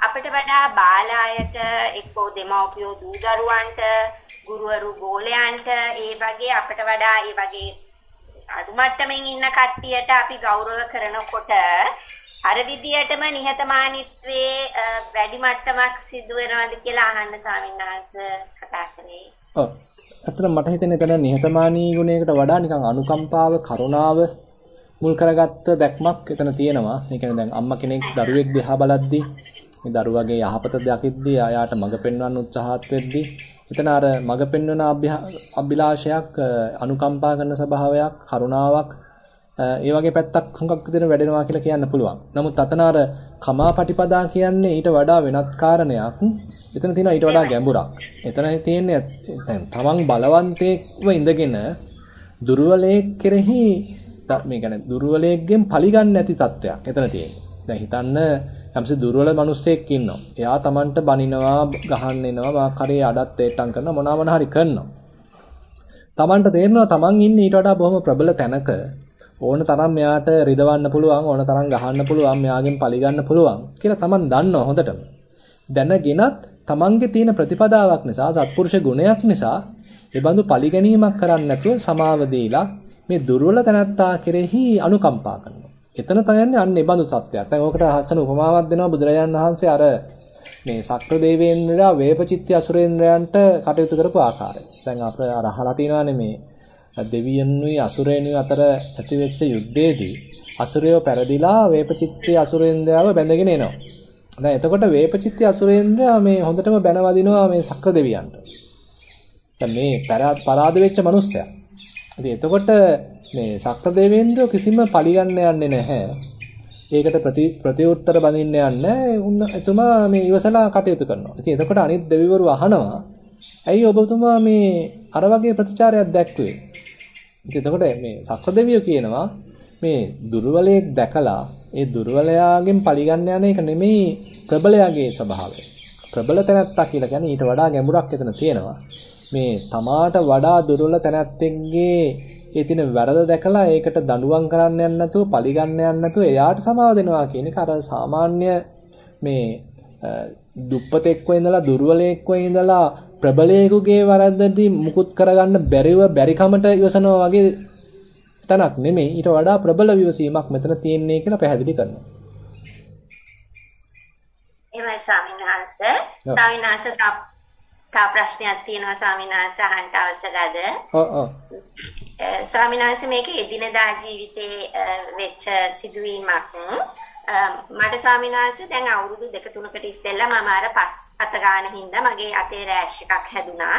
අපිට වඩා බාලයට එක්කෝ දෙමව්පියෝ දූ දරුවන්ට ගුරුවරු ගෝලයන්ට ඒ වගේ අපිට වඩා ඒ වගේ අඩු මට්ටමින් ඉන්න කට්ටියට අපි ගෞරව කරනකොට අර විදියටම නිහතමානීත්වයේ වැඩි මට්ටමක් සිදු වෙනවද කියලා අහන්න ස්වාමීන් වහන්සේ කතා කරේ. ඔව්. අතන මට හිතෙන්නේ එතන නිහතමානී ගුණයකට වඩා නිකන් අනුකම්පාව, කරුණාව මුල් කරගත්ත දැක්මක් එතන තියෙනවා. ඒ කියන්නේ දැන් අම්මා කෙනෙක් දරුවෙක් දිහා බලද්දී මේ දරුවගේ යහපත දකිද්දී ආයාට මඟ පෙන්වන්න උත්සාහත් වෙද්දී එතන අර මඟ පෙන්වන අභිලාෂයක් අනුකම්පා කරන ස්වභාවයක් කරුණාවක් ඒ වගේ පැත්තක් හුඟක් විදිහට වැඩෙනවා කියලා කියන්න පුළුවන්. නමුත් අතන අර කමාපටිපදා කියන්නේ ඊට වඩා වෙනත් කාරණයක්. එතන තියෙනවා ඊට වඩා ගැඹුරක්. එතන තියෙන්නේ දැන් තමන් බලවන්තයෙක්ව ඉඳගෙන දුර්වලයෙක් කෙරෙහි මේ කියන්නේ දුර්වලයෙක්ගෙන් පරිගන්නේ නැති තත්වයක් එතන තියෙන්නේ. දැන් හිතන්න යම්සි දුර්වල මිනිස්සෙක් ඉන්නවා. එයා Tamanට බනිනවා, ගහන්න එනවා, වාකරේ අඩත් තේට්ටම් කරනවා, මොනවා මොන හරි කරනවා. Tamanට තේරෙනවා Taman ඉන්නේ ඊට වඩා බොහොම ප්‍රබල තැනක. ඕන තරම් මෙයාට රිදවන්න පුළුවන්, ඕන තරම් ගහන්න පුළුවන්, මෙයාගෙන් පරිගන්න පුළුවන් කියලා Taman දන්නවා හොඳටම. දැනගෙනත් Tamanගේ තියෙන ප්‍රතිපදාවක් නිසා, සත්පුරුෂ ගුණයක් නිසා, ඒ බඳු පරිගැනීමක් කරන්නේ නැතුව සමාව දීලා මේ දුර්වල තැනත්තා කෙරෙහි අනුකම්පා කරනවා. එතන තයන්නේ අන්න ඒ බඳු සත්‍යයක්. දැන් ඕකට හසන උපමාවක් දෙනවා බුදුරජාණන් වහන්සේ අර මේ සක්‍ර දේවේන්ද්‍රයා වේපචිත්‍ය අසුරේන්ද්‍රයන්ට කටයුතු කරපු ආකාරය. දැන් අප අර අහලා තියෙනවානේ මේ දෙවියන්ුයි අසුරේනුයි අතර ඇතිවෙච්ච යුද්ධයේදී අසුරයෝ පෙරදිලා වේපචිත්‍ය අසුරේන්ද්‍රයව බැඳගෙන එනවා. දැන් එතකොට වේපචිත්‍ය අසුරේන්ද්‍රයා මේ හොඳටම බැනවදිනවා මේ සක්‍ර දෙවියන්ට. දැන් මේ පරාද වෙච්ච මිනිස්සයා. ඉතින් එතකොට මේ ශක්‍ර දෙවේන්ද්‍ර කිසිම පලිගන්න යන්නේ නැහැ. ඒකට ප්‍රති ප්‍රතිඋත්තර බඳින්න යන්නේ උන්න එතුමා මේ ඉවසලා කටයුතු කරනවා. ඉතින් එතකොට අනිත් දෙවිවරු අහනවා ඇයි ඔබතුමා මේ අර වගේ ප්‍රතිචාරයක් දැක්ුවේ? ඉතින් එතකොට මේ ශක්‍ර දෙවියෝ කියනවා මේ දුර්වලයෙක් දැකලා ඒ දුර්වලයාගෙන් පලිගන්න යන එක නෙමෙයි ප්‍රබලයාගේ ස්වභාවය. ප්‍රබල තැනැත්තා කියලා කියන්නේ ඊට වඩා ගැඹුරක් එතන තියෙනවා. මේ තමාට වඩා දුර්වල තැනැත්තෙක්ගේ ඒ තියෙන වැරද දැකලා ඒකට දඬුවම් කරන්න යන්න නැතුව පරිගන්න යන්න නැතුව එයාට සමාව දෙනවා කියන එක අර සාමාන්‍ය මේ දුප්පතෙක්ව ඉඳලා දුර්වලයෙක්ව ඉඳලා ප්‍රබලයෙකුගේ වරද්දදී මුකුත් කරගන්න බැරිව බැරිකමට ඉවසනවා වගේ තනක් නෙමෙයි ඊට වඩා ප්‍රබල විවසීමක් මෙතන තියෙන්නේ කියලා පැහැදිලි කරනවා. එහෙමයි ස්වාමීන් වහන්සේ. ස්වාමීන් වහන්සේ තා ප්‍රශ්නයක් තියෙනවා ස්වාමීන් වහන්සේ අහන්න අවසරද? ඔව් ඔව්. ස්වාමීන් වහන්සේ මේක එදිනදා ජීවිතේ වෙච්ච සිදුවීමක්. මට ස්වාමීන් වහන්සේ දැන් අවුරුදු දෙක තුනකට ඉස්සෙල්ලා මම අර පස් අත ගන්න හින්දා මගේ අතේ රෑෂ් එකක් හැදුනා.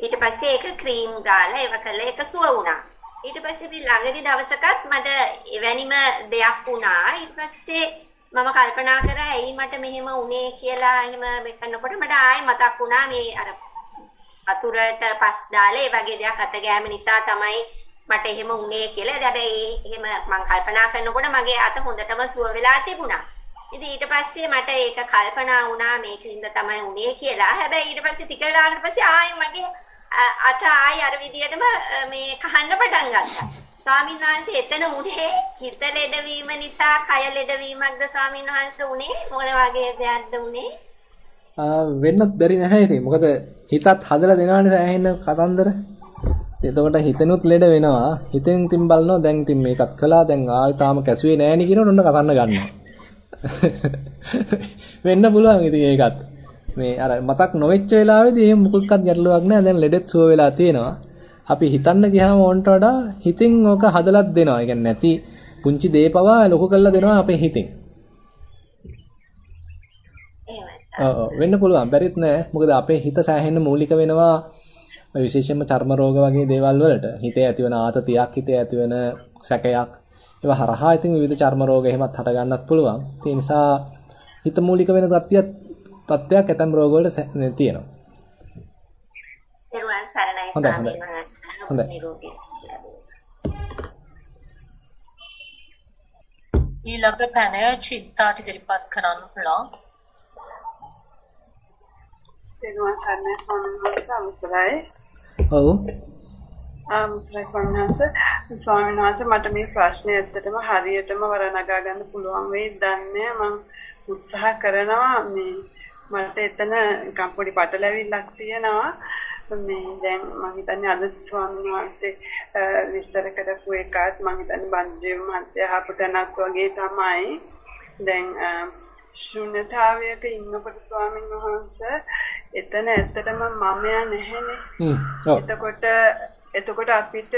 ඊට පස්සේ ඒක ක්‍රීම් ගාලා ඒව කළා ඒක සුව වුණා. ඊට පස්සේ ළඟදි දවසකත් මට එවැනිම දෙයක් වුණා. ඊට පස්සේ මම කල්පනා කරා ඇයි මට මෙහෙම වුනේ කියලා එහෙම මෙතනකොට මට ආයෙ මතක් වුණා මේ අර වතුරට පස් දාලා ඒ වගේ දෙයක් අත ගෑම නිසා තමයි මට එහෙම වුනේ කියලා. හැබැයි එහෙම මම කල්පනා කරනකොට මගේ අත හොඳටම සුව වෙලා තිබුණා. ඉතින් ඊට පස්සේ මට ඒක කල්පනා වුණා මේකින්ද තමයි වුනේ කියලා. හැබැයි ඊට පස්සේ ටික වෙලාවකට පස්සේ ආයෙ මගේ අත ආයෙ අර විදියටම මේ කහන්න පටන් ගත්තා. ස්වාමීන් වහන්සේ එතන උනේ හිත ලෙඩවීම නිසා කය ලෙඩවීමක්ද ස්වාමීන් වහන්සේ උනේ මොන වගේ දෙයක්ද උනේ වෙන්නත් බැරි නැහැ ඉතින්. මොකද හිතත් හදලා දෙනවනේ සෑහෙන කතන්දර. එතකොට හිතෙනුත් ලෙඩ වෙනවා. හිතෙන් ඉතින් බලනවා දැන් ඉතින් මේකත් කළා දැන් ආයෙ තාම කැසුවේ නෑනේ කියනකොට ඔන්න කතන්න ගන්නවා. *laughs* වෙන්න පුළුවන් ඉතින් ඒකත්. මේ අර මතක් නොවෙච්ච වෙලාවෙදී එහෙම මොකක්වත් ගැටලුවක් නෑ. දැන් ලෙඩෙත් සුව වෙලා තියෙනවා. අපි හිතන්න ගියාම ඕන්ට වඩා හිතෙන් ඕක හදලත් දෙනවා. ඒ නැති පුංචි දේ පවා ලොකු කරලා දෙනවා අපේ හිතෙන්. වෙන්න පුළුවන්. බැරිත් නෑ. මොකද අපේ හිත සෑහෙන්න මූලික වෙනවා විශේෂයෙන්ම චර්ම රෝග වගේ දේවල් වලට හිතේ ඇතිවන ආතතියක් හිතේ ඇතිවන සැකයක් ඒවා හරහා ඉතින් විවිධ චර්ම රෝග එහෙමත් හට ගන්නත් පුළුවන්. ඒ නිසා හිත මූලික වෙන තත්ත්වයක් තත්ත්වයක් ඇතම් රෝග වල තියෙනවා. පෙරුවන් සරණයි ස්වාමීන් හොඳයි. ඊළඟ පැනය චිත්තාට ඉදිරිපත් කරන්න පුළුවන්. පෙරුවන් සරණයි ස්වාමීන් වහන්සේ අවසරයි. ඔව්. අවසරයි ස්වාමීන් වහන්සේ. ස්වාමීන් වහන්සේ මට මේ ප්‍රශ්නේ ඇත්තටම හරියටම වරණගා ගන්න පුළුවන් වෙයි දන්නේ මම උත්සාහ කරනවා මේ මට එතන නිකන් පොඩි පටලැවිල්ලක් තියෙනවා. මේ දැන් මම හිතන්නේ අද ස්වාමීන් වහන්සේ විස්තර කරපු එකත් මම හිතන්නේ බන්ජේ මහත්තයා අහපු තැනක් වගේ තමයි. දැන් ශුන්‍යතාවයක ඉන්නකොට ස්වාමීන් වහන්සේ එතන ඇත්තටම මමයා නැහැනේ. එතකොට එතකොට අපිට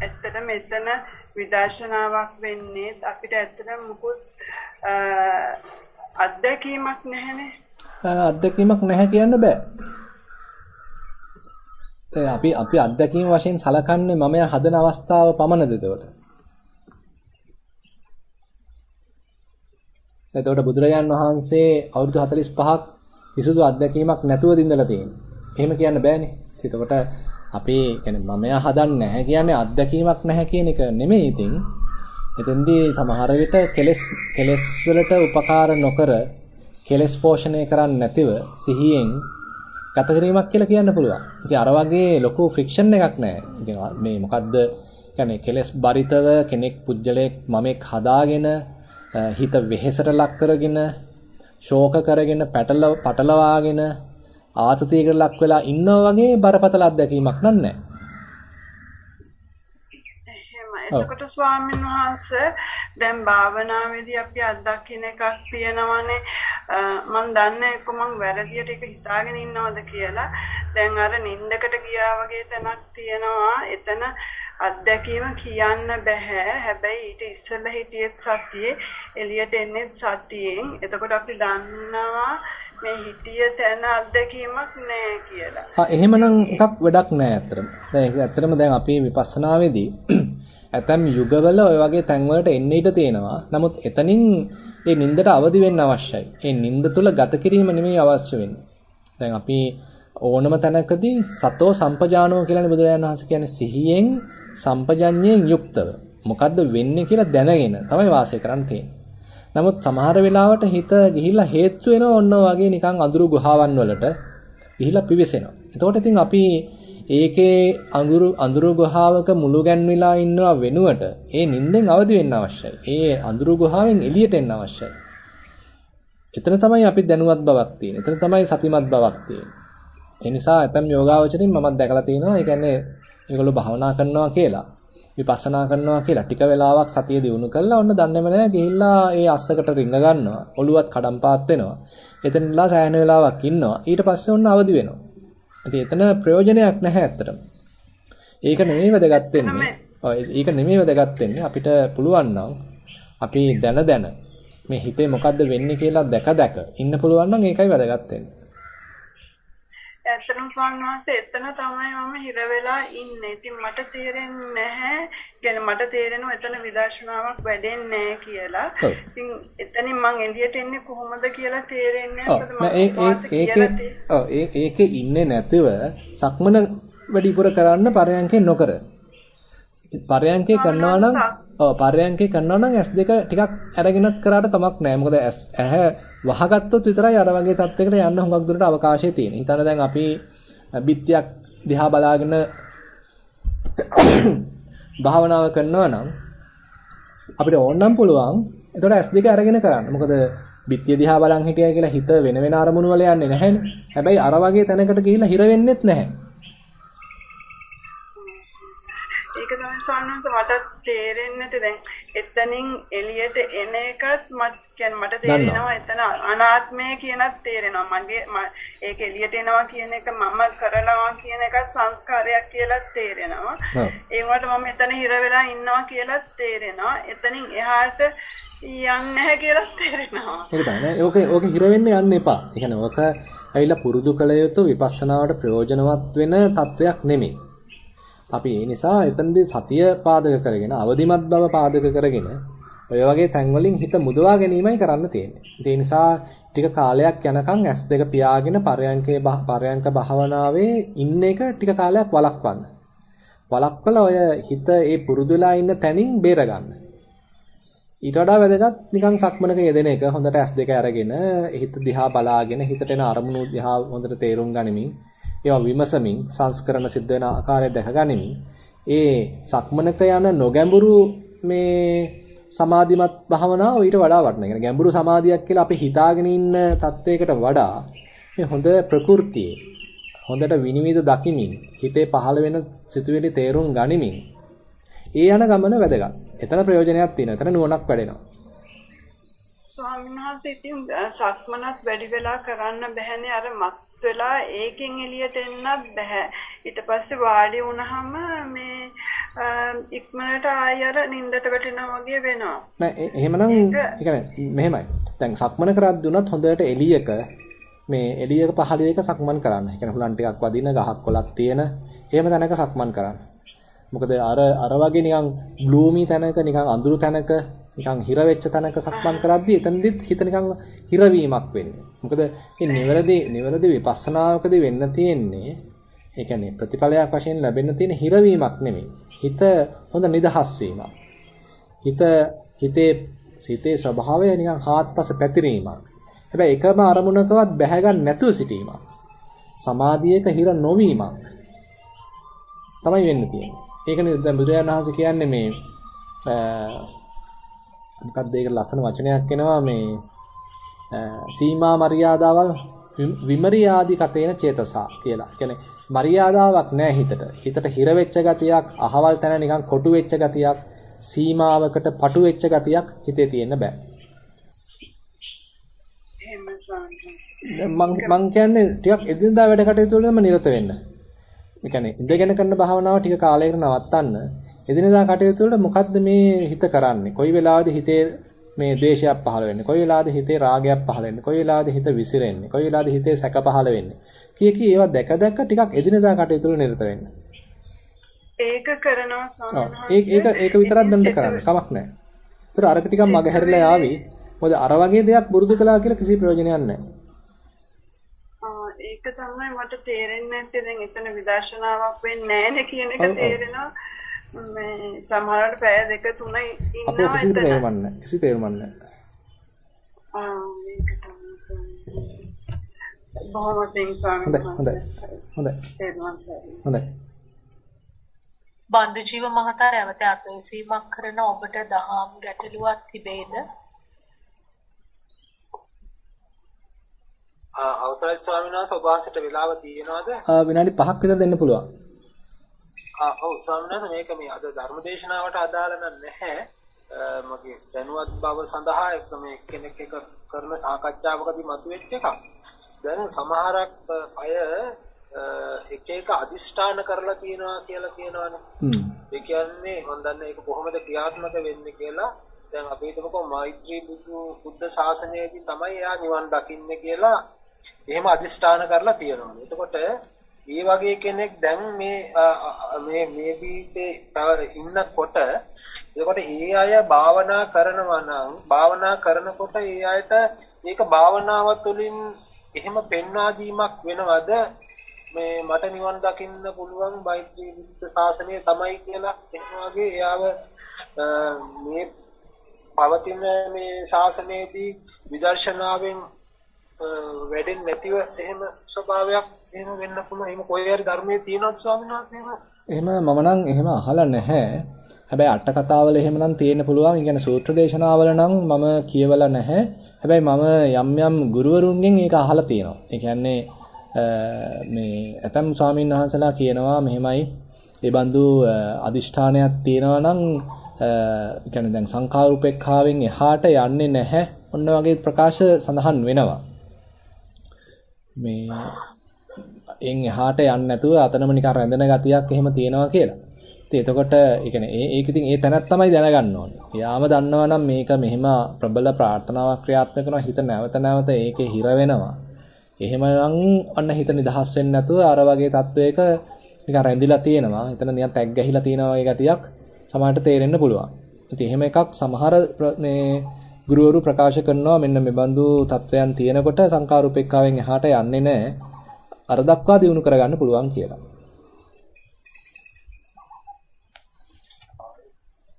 ඇත්තටම එතන විදර්ශනාවක් වෙන්නේ අපිට ඇත්තටම මුකුත් අත්දැකීමක් නැහැනේ. අත්දැකීමක් නැහැ කියන්න බෑ. අපි අපි අත්දැකීම් වශයෙන් සලකන්නේ මම හදන අවස්ථාව පමණද එතකොට? එතකොට බුදුරජාන් වහන්සේ අවුරුදු 45ක් කිසිදු අත්දැකීමක් නැතුව දින්දලා තියෙනවා. එහෙම කියන්න බෑනේ. එතකොට අපි කියන්නේ මම හදන්නේ නැහැ කියන්නේ අත්දැකීමක් නැහැ කියන එක නෙමෙයි ඉතින්. එතෙන්දී සමහර විට කෙලස් කෙලස් වලට උපකාර නොකර කෙලස් පෝෂණය කරන්නේ නැතිව සිහියෙන් ගත කිරීමක් කියලා කියන්න පුළුවන්. ඉතින් අර වගේ ලොකු ෆ්‍රික්ෂන් එකක් නැහැ. ඉතින් මේ මොකද්ද කියන්නේ කෙලස් බරිතව කෙනෙක් පුජ්‍යලයක් මමෙක් හදාගෙන හිත වෙහෙසට ලක් කරගෙන ශෝක කරගෙන පැටල පටලවාගෙන ආතතියකට ලක් වෙලා ඉන්නවා වගේ බරපතල අත්දැකීමක් නන්නේ. එතකොට ස්වාමීන් වහන්සේ දැන් භාවනාවේදී අපි අත්දකින්න එකක් තියෙනවානේ මම දන්නේ මම වැරදියට ඒක හිතාගෙන ඉන්නවද කියලා. දැන් අර නින්දකට ගියා වගේ තැනක් තියෙනවා. එතන අත්දැකීම කියන්න බෑ. හැබැයි ඊට ඉස්සෙල්ලා හිටියෙත් සතියේ එළියට එන්නේ සතියෙන්. එතකොට අපි දන්නවා මේ හිතිය තැන අත්දැකීමක් නෑ කියලා. ආ එහෙමනම් එකක් වැඩක් නෑ අත්‍තරම. දැන් ඇත්තටම දැන් අපි විපස්සනාවේදී ඇතම් යුගවල ඔය වගේ තැන්වලට එන්න ඉඩ තියෙනවා. නමුත් එතනින් ඒ නින්දට අවදි වෙන්න අවශ්‍යයි. ඒ නින්ද තුල ගත කිරීම නෙමෙයි අවශ්‍ය වෙන්නේ. දැන් අපි ඕනම තැනකදී සතෝ සම්පජානෝ කියලානේ බුදුරජාණන් වහන්සේ කියන්නේ සිහියෙන් සම්පජඤ්ඤයෙන් යුක්තව. මොකද්ද වෙන්නේ කියලා දැනගෙන තමයි වාසය කරන්න තියෙන්නේ. නමුත් සමහර වෙලාවට හිත ගිහිල්ලා හේතු වෙනවා ඔන්න වගේ නිකන් අඳුරු ගුහාවන් වලට ගිහිල්ලා පිවිසෙනවා. එතකොට ඉතින් අපි ඒකේ අඳුරු අඳුරු ගුහාවක මුළු ගැන්විලා ඉන්නවා වෙනුවට ඒ නිින්දෙන් අවදි වෙන්න අවශ්‍යයි. ඒ අඳුරු ගුහාවෙන් එළියට එන්න අවශ්‍යයි. එතන තමයි අපි දැනුවත් බවක් තියෙන්නේ. එතන තමයි සතිමත් බවක් තියෙන්නේ. ඒ නිසා ඇතම් යෝගාවචරින් මමත් දැකලා තියෙනවා. ඒ කියන්නේ ඒගොල්ලෝ භාවනා කරනවා කියලා විපස්සනා කරනවා කියලා ටික වෙලාවක් සතිය දිනු කළා ඔන්න දන්නේම නැහැ ගිහිල්ලා ඒ අස්සකට රිංග ගන්නවා ඔළුවත් කඩම්පාත් වෙනවා එතනලා සෑහෙන වෙලාවක් ඉන්නවා ඊට පස්සේ ඔන්න අවදි වෙනවා ඉතින් එතන ප්‍රයෝජනයක් නැහැ ඇත්තටම. ඒක නෙමෙයි වැදගත් වෙන්නේ. ඔව් ඒක නෙමෙයි වැදගත් වෙන්නේ. අපිට පුළුවන් නම් අපි දැන දැන මේ හිතේ මොකද්ද වෙන්නේ කියලා දැක දැක ඉන්න පුළුවන් නම් ඒකයි වැදගත් වෙන්නේ. ඇත්තටම ස්වාමීන් එතන තමයි මම හිර වෙලා ඉන්නේ. ඉතින් මට තේරෙන්නේ නැහැ. කියන්නේ මට තේරෙනවා එතන විදර්ශනාවක් වැඩෙන්නේ කියලා. ඉතින් එතනින් මං එළියට එන්නේ කොහොමද කියලා තේරෙන්නේ නැහැ. ඔව් ඒකේ ඉන්නේ නැතිව සක්මන වැඩිපුර කරන්න පරයන්කේ නොකර. පරයන්කේ කරනවා නම් ඔව් පරයන්කේ කරනවා නම් S2 ටිකක් අරගෙනත් කරාට තමක් නැහැ. මොකද ඇහැ වහගත්තොත් විතරයි අර වගේ තත්යකට යන්න හුඟක් දුරට අවකාශය තියෙන්නේ. හිතන්න දැන් අපි බිත්තියක් දිහා බලාගෙන *coughs* භාවනාව කරනවා නම් අපිට ඕනනම් පුළුවන් එතකොට S2 අරගෙන කරන්න. මොකද බිත්තිය දිහා බලන් හිටියයි කියලා හිත වෙන වෙන අරමුණු වල යන්නේ නැහැනේ. හැබැයි අර වගේ තැනකට ගිහිල්ලා හිර වෙන්නෙත් නැහැ. ඒක තමයි සන්නන්ත මට තේරෙන්නේ නැති දැන් එතනින් එළියට එන එකත් මට කියන්නේ මට තේරෙනවා එතන අනාත්මය කියනත් තේරෙනවා මගේ ඒක එළියට එනවා කියන එක මම කරනවා කියන එක සංස්කාරයක් කියලා තේරෙනවා ඒ වුණාට මම එතන හිර වෙලා ඉන්නවා කියලා තේරෙනවා එතනින් එහාට යන්නේ නැහැ කියලා තේරෙනවා. ඒක තමයි. ඕකේ ඕකේ හිර වෙන්න යන්න එපා. ඒ කියන්නේ ඕක ඇවිල්ලා පුරුදු කළ යුතු විපස්සනාවට ප්‍රයෝජනවත් වෙන තත්වයක් නෙමෙයි. අපි ඒ නිසා එතනදී සතිය පාදක කරගෙන අවදිමත් බව පාදක කරගෙන ඔය වගේ තැන්වලින් හිත මුදවා ගැනීමයි කරන්න තියෙන්නේ. ඒ නිසා ටික කාලයක් යනකම් S2 පියාගෙන පරයන්කේ පරයන්ක භාවනාවේ ඉන්න එක ටික කාලයක් වළක්වන්න. වළක්වලා ඔය හිත ඒ පුරුදුලා ඉන්න තැනින් බේර ගන්න. ඊට වඩා වැදගත් නිකන් සක්මනක යෙදෙන එක හොඳට S2 අරගෙන හිත දිහා බලාගෙන හිතට එන අරමුණු දිහා හොඳට තේරුම් ගනිමින් ඒවා විමසමින් සංස්කරණ සිද්ධ වෙන ආකාරය දැකගනිමින් ඒ සක්මනක යන නොගැඹුරු මේ සමාධිමත් භාවනාව ඊට වඩා වටිනවා. කියන්නේ ගැඹුරු සමාධියක් කියලා අපි හිතාගෙන ඉන්න තත්වයකට වඩා මේ හොඳ ප්‍රകൃතියේ හොඳට විනිවිද දකිමින් හිතේ පහළ වෙන සිතුවිලි තේරුම් ගනිමින් ඒ යන ගමන වැදගත්. එතන ප්‍රයෝජනයක් තියෙනවා. එතන නුවණක් වැඩෙනවා. ස්වාමීන් වහන්සේ ඉතින් සක්මනත් වැඩි වෙලා කරන්න බැහැනේ අර මත් වෙලා ඒකෙන් එළියට එන්නත් බෑ. ඊට පස්සේ වාඩි වුණාම මේ ඉක්මනට ආය අර නිින්දට වැටෙනවා වගේ වෙනවා. නෑ එහෙමනම් ඒ කියන්නේ මෙහෙමයි. දැන් සක්මන කරද්දී උනත් හොඳට එළියක මේ එළියක පහළියක සක්මන් කරන්න. ඒ කියන්නේ හුලන් ටිකක් වදින ගහක් කොලක් තියෙන එහෙම තැනක සක්මන් කරන්න. මොකද අර අර වගේ නිකන් බ්ලූමි තැනක නිකන් අඳුරු තැනක නිකන් හිර වෙච්ච තැනක සක්මන් කරද්දී එතනදිත් හිත නිකන් හිරවීමක් වෙන්නේ. මොකද මේ නිවැරදි නිවැරදි විපස්සනාවකදී වෙන්න තියෙන්නේ ඒ කියන්නේ ප්‍රතිඵලයක් වශයෙන් ලැබෙන්න තියෙන හිරවීමක් නෙමෙයි. හිත හොඳ නිදහස් වීමක්. හිත හිතේ සිතේ ස්වභාවය නිකන් හාත්පස පැතිරීමක්. හැබැයි එකම අරමුණකවත් බැහැ ගන්න නැතුව සිටීමක්. සමාධියක හිර නොවීමක්. තමයි වෙන්න තියෙන්නේ. ඒකනේ දැන් බුදුරජාණන් වහන්සේ කියන්නේ මේ මොකක්ද ඒක ලස්සන වචනයක් එනවා මේ සීමා මරියාදාවල් විමරියාදි කතේන චේතසා කියලා. කියන්නේ මරියාදාවක් නැහැ හිතට. හිතට හිර වෙච්ච ගතියක්, අහවල් තැන නිකන් කොටු වෙච්ච ගතියක්, සීමාවකට පටු වෙච්ච ගතියක් හිතේ තියෙන්න බෑ. මං මං කියන්නේ ටිකක් එදිනදා වැඩ කටයුතු වලම නිරත වෙන්න. ඒ කියන්නේ ඉඳගෙන කරන භාවනාව ටික කාලයකට නවත්තන්න. එදිනදා කටයුතු වල මොකද්ද මේ හිත කරන්නේ? කොයි වෙලාවද හිතේ මේ ද්වේෂයක් පහළ වෙන්නේ? කොයි වෙලාවද හිතේ රාගයක් පහළ වෙන්නේ? කොයි වෙලාවද හිත විසිරෙන්නේ? කොයි වෙලාවද හිතේ සැක පහළ වෙන්නේ? කිය කී ඒවා දැක දැක ටිකක් එදිනදා කටයුතු වල නිරත වෙන්න. ඒක කරනවා ස්වාමීන් ඒක ඒක ඒක විතරක් දන්න කරන්න කමක් නැහැ. ඒතර අරක ටිකක් මගහැරලා ආවි. මොකද අර වගේ දෙයක් පුරුදු කළා කියලා කිසි ප්‍රයෝජනයක් නැහැ. ඒක තමයි මට තේරෙන්නේ නැත්තේ දැන් එතන විදර්ශනාවක් වෙන්නේ නැහැ කියන එක තේරෙනවා. මේ සමහරවිට පැය දෙක තුන ඉන්නවා අපේ කිසි තේරුමක් නැහැ. කිසි තේරුමක් නැහැ. ආ මේක තමයි. බොහොම පිං ස්වාමීන් හොඳයි. හොඳයි. හොඳයි. බන්දු ජීව මහතා නැවත අත්විසීමක් කරන ඔබට දහම් ගැටලුවක් තිබේද? අවසරයි ස්වාමීන් වහන්සේ ඔබ වහන්සේට වෙලාව තියෙනවද? ආ විනාඩි 5ක් විතර දෙන්න පුළුවන්. ආ ඔව් ස්වාමීන් මේක මේ අද ධර්මදේශනාවට අදාළ නැහැ. මගේ දැනුවත් බව සඳහා එක මේ කෙනෙක් එක කරන සාකච්ඡාවකදී මතුවෙච්ච එකක්. දැන් සමහරක් අය එක එක අදිෂ්ඨාන කරලා තියනවා කියලා කියනවනේ. ඒ කියන්නේ මම දන්නේ ඒක කොහොමද ක්‍රියාත්මක වෙන්නේ කියලා. දැන් අපි හිතමුකෝ මෛත්‍රී බුදු බුද්ධ ශාසනයේදී තමයි එයා නිවන් දකින්නේ කියලා එහෙම අදිෂ්ඨාන කරලා තියෙනවා. එතකොට ඒ වගේ කෙනෙක් දැන් මේ මේ මේ ජීවිතේ ඉන්නකොට එතකොට ඒ අය භාවනා කරනවා නම් භාවනා කරනකොට ඒ අයට මේක භාවනාව තුළින් එහෙම පෙන්වා දීමක් වෙනවද? මේ මට නිවන් දකින්න පුළුවන් මෛත්‍රී බුද්ධ ශාසනය තමයි කියලා එහෙම වගේ එයාව මේ පවතින මේ ශාසනයේදී විදර්ශනාවෙන් වැඩෙන්නේ නැතිව එහෙම ස්වභාවයක් එහෙම වෙන්න පුළුවන්. එහෙම කොහේ හරි ධර්මයේ තියෙනවද ස්වාමීන් වහන්සේ එහෙම මම නම් එහෙම අහලා නැහැ. හැබැයි අට කතාවල එහෙම නම් තියෙන්න පුළුවන්. ඒ කියන්නේ සූත්‍ර දේශනාවල නම් මම කියවලා නැහැ. හැබැයි මම යම් යම් ගුරුවරුන්ගෙන් ඒක අහලා තියෙනවා. ඒ කියන්නේ මේ ඇතම් ස්වාමීන් වහන්සලා කියනවා මෙහෙමයි ඒ බඳු අදිෂ්ඨානයක් තියෙනවා නම් ඒ කියන්නේ දැන් සංඛාරූපේක්ඛාවෙන් එහාට යන්නේ නැහැ. ඔන්න වගේ ප්‍රකාශ සඳහන් වෙනවා. මේ එන් එහාට යන්නේ නැතුව අතනම නිකන් රැඳෙන ගතියක් එහෙම තියෙනවා කියලා. ඉතින් එතකොට ඒ කියන්නේ ඒ ඒක ඉතින් ඒ තැනක් තමයි දැනගන්න ඕනේ. යාම දන්නවා නම් මේක මෙහෙම ප්‍රබල ප්‍රාර්ථනාවක් ක්‍රියාත්මක කරනවා හිත නැවත නැවත ඒකේ හිර වෙනවා. එහෙමනම් අන්න හිත නිදහස් වෙන්නේ නැතුව අර වගේ තත්වයක නිකන් රැඳිලා තියෙනවා. එතන නිකන් තැග් ගැහිලා තියෙනවා වගේ ගතියක් සමහරට තේරෙන්න පුළුවන්. ඉතින් එහෙම එකක් සමහර මේ ගුරුවරු ප්‍රකාශ කරනවා මෙන්න මේ බඳු තත්වයන් තියෙනකොට සංකාරූපේක්ඛාවෙන් එහාට යන්නේ නැහැ. අර දක්වා දිනු කරගන්න පුළුවන් කියලා.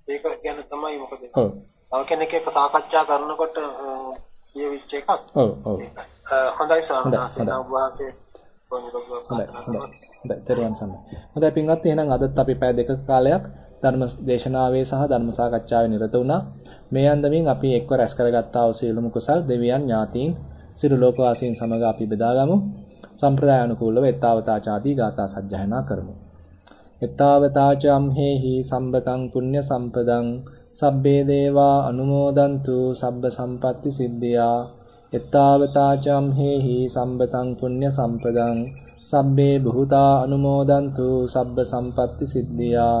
ඒක ගැන තමයි මොකද? ඔව්. තව කෙනෙක් එක්ක සාකච්ඡා කරනකොට කියවිච්ච එකක්. ඔව් ඔව්. හොඳයි ස්වාමීන් හොඳයි හොඳයි. හොඳයි පින්වත්නි එහෙනම් අදත් අපි පැය දෙකක කාලයක් ධර්ම දේශනාවේ සහ ධර්ම සාකච්ඡාවේ නිරත වුණා. මේ අන්දමින් අපි එක්ව රැස් කරගත්තා වූ සියලුම කුසල් දෙවියන් ඥාතීන් සිරු ලෝකවාසීන් සමග අපි බෙදාගමු. සම්ප්‍රදාය අනුකූලව ettavataචාදී ගාථා සජ්ජායනා කරමු. ettavataචම් හේහි සම්බතං පුඤ්ඤ සම්පදං සබ්බේ දේවා අනුමෝදන්තු සබ්බ සම්පatti සිද්ධියා ettavataචම් හේහි සම්බතං පුඤ්ඤ සම්පදං සබ්බේ බුතා අනුමෝදන්තු සබ්බ සම්පatti සිද්ධියා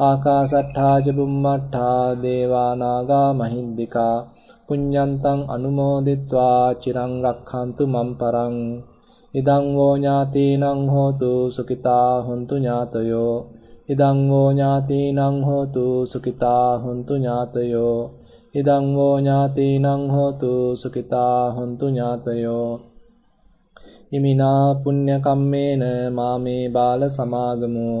ආකාසට්ඨා ච බුම්මට්ඨා දේවා නාග මහින්దికා පුඤ්ඤන්තං අනුමෝදිත්වා චිරං රක්ඛන්තු මම් පරං ඉදං වෝ ඥාතීනං හෝතු සුඛිතා හොන්තු ඥාතයෝ ඉදං වෝ ඥාතීනං හෝතු සුඛිතා හොන්තු ඥාතයෝ ඉදං වෝ ඥාතීනං හෝතු සුඛිතා හොන්තු ඥාතයෝ ඉමිනා පුඤ්ඤ කම්මේන මාමේ බාල සමාගමෝ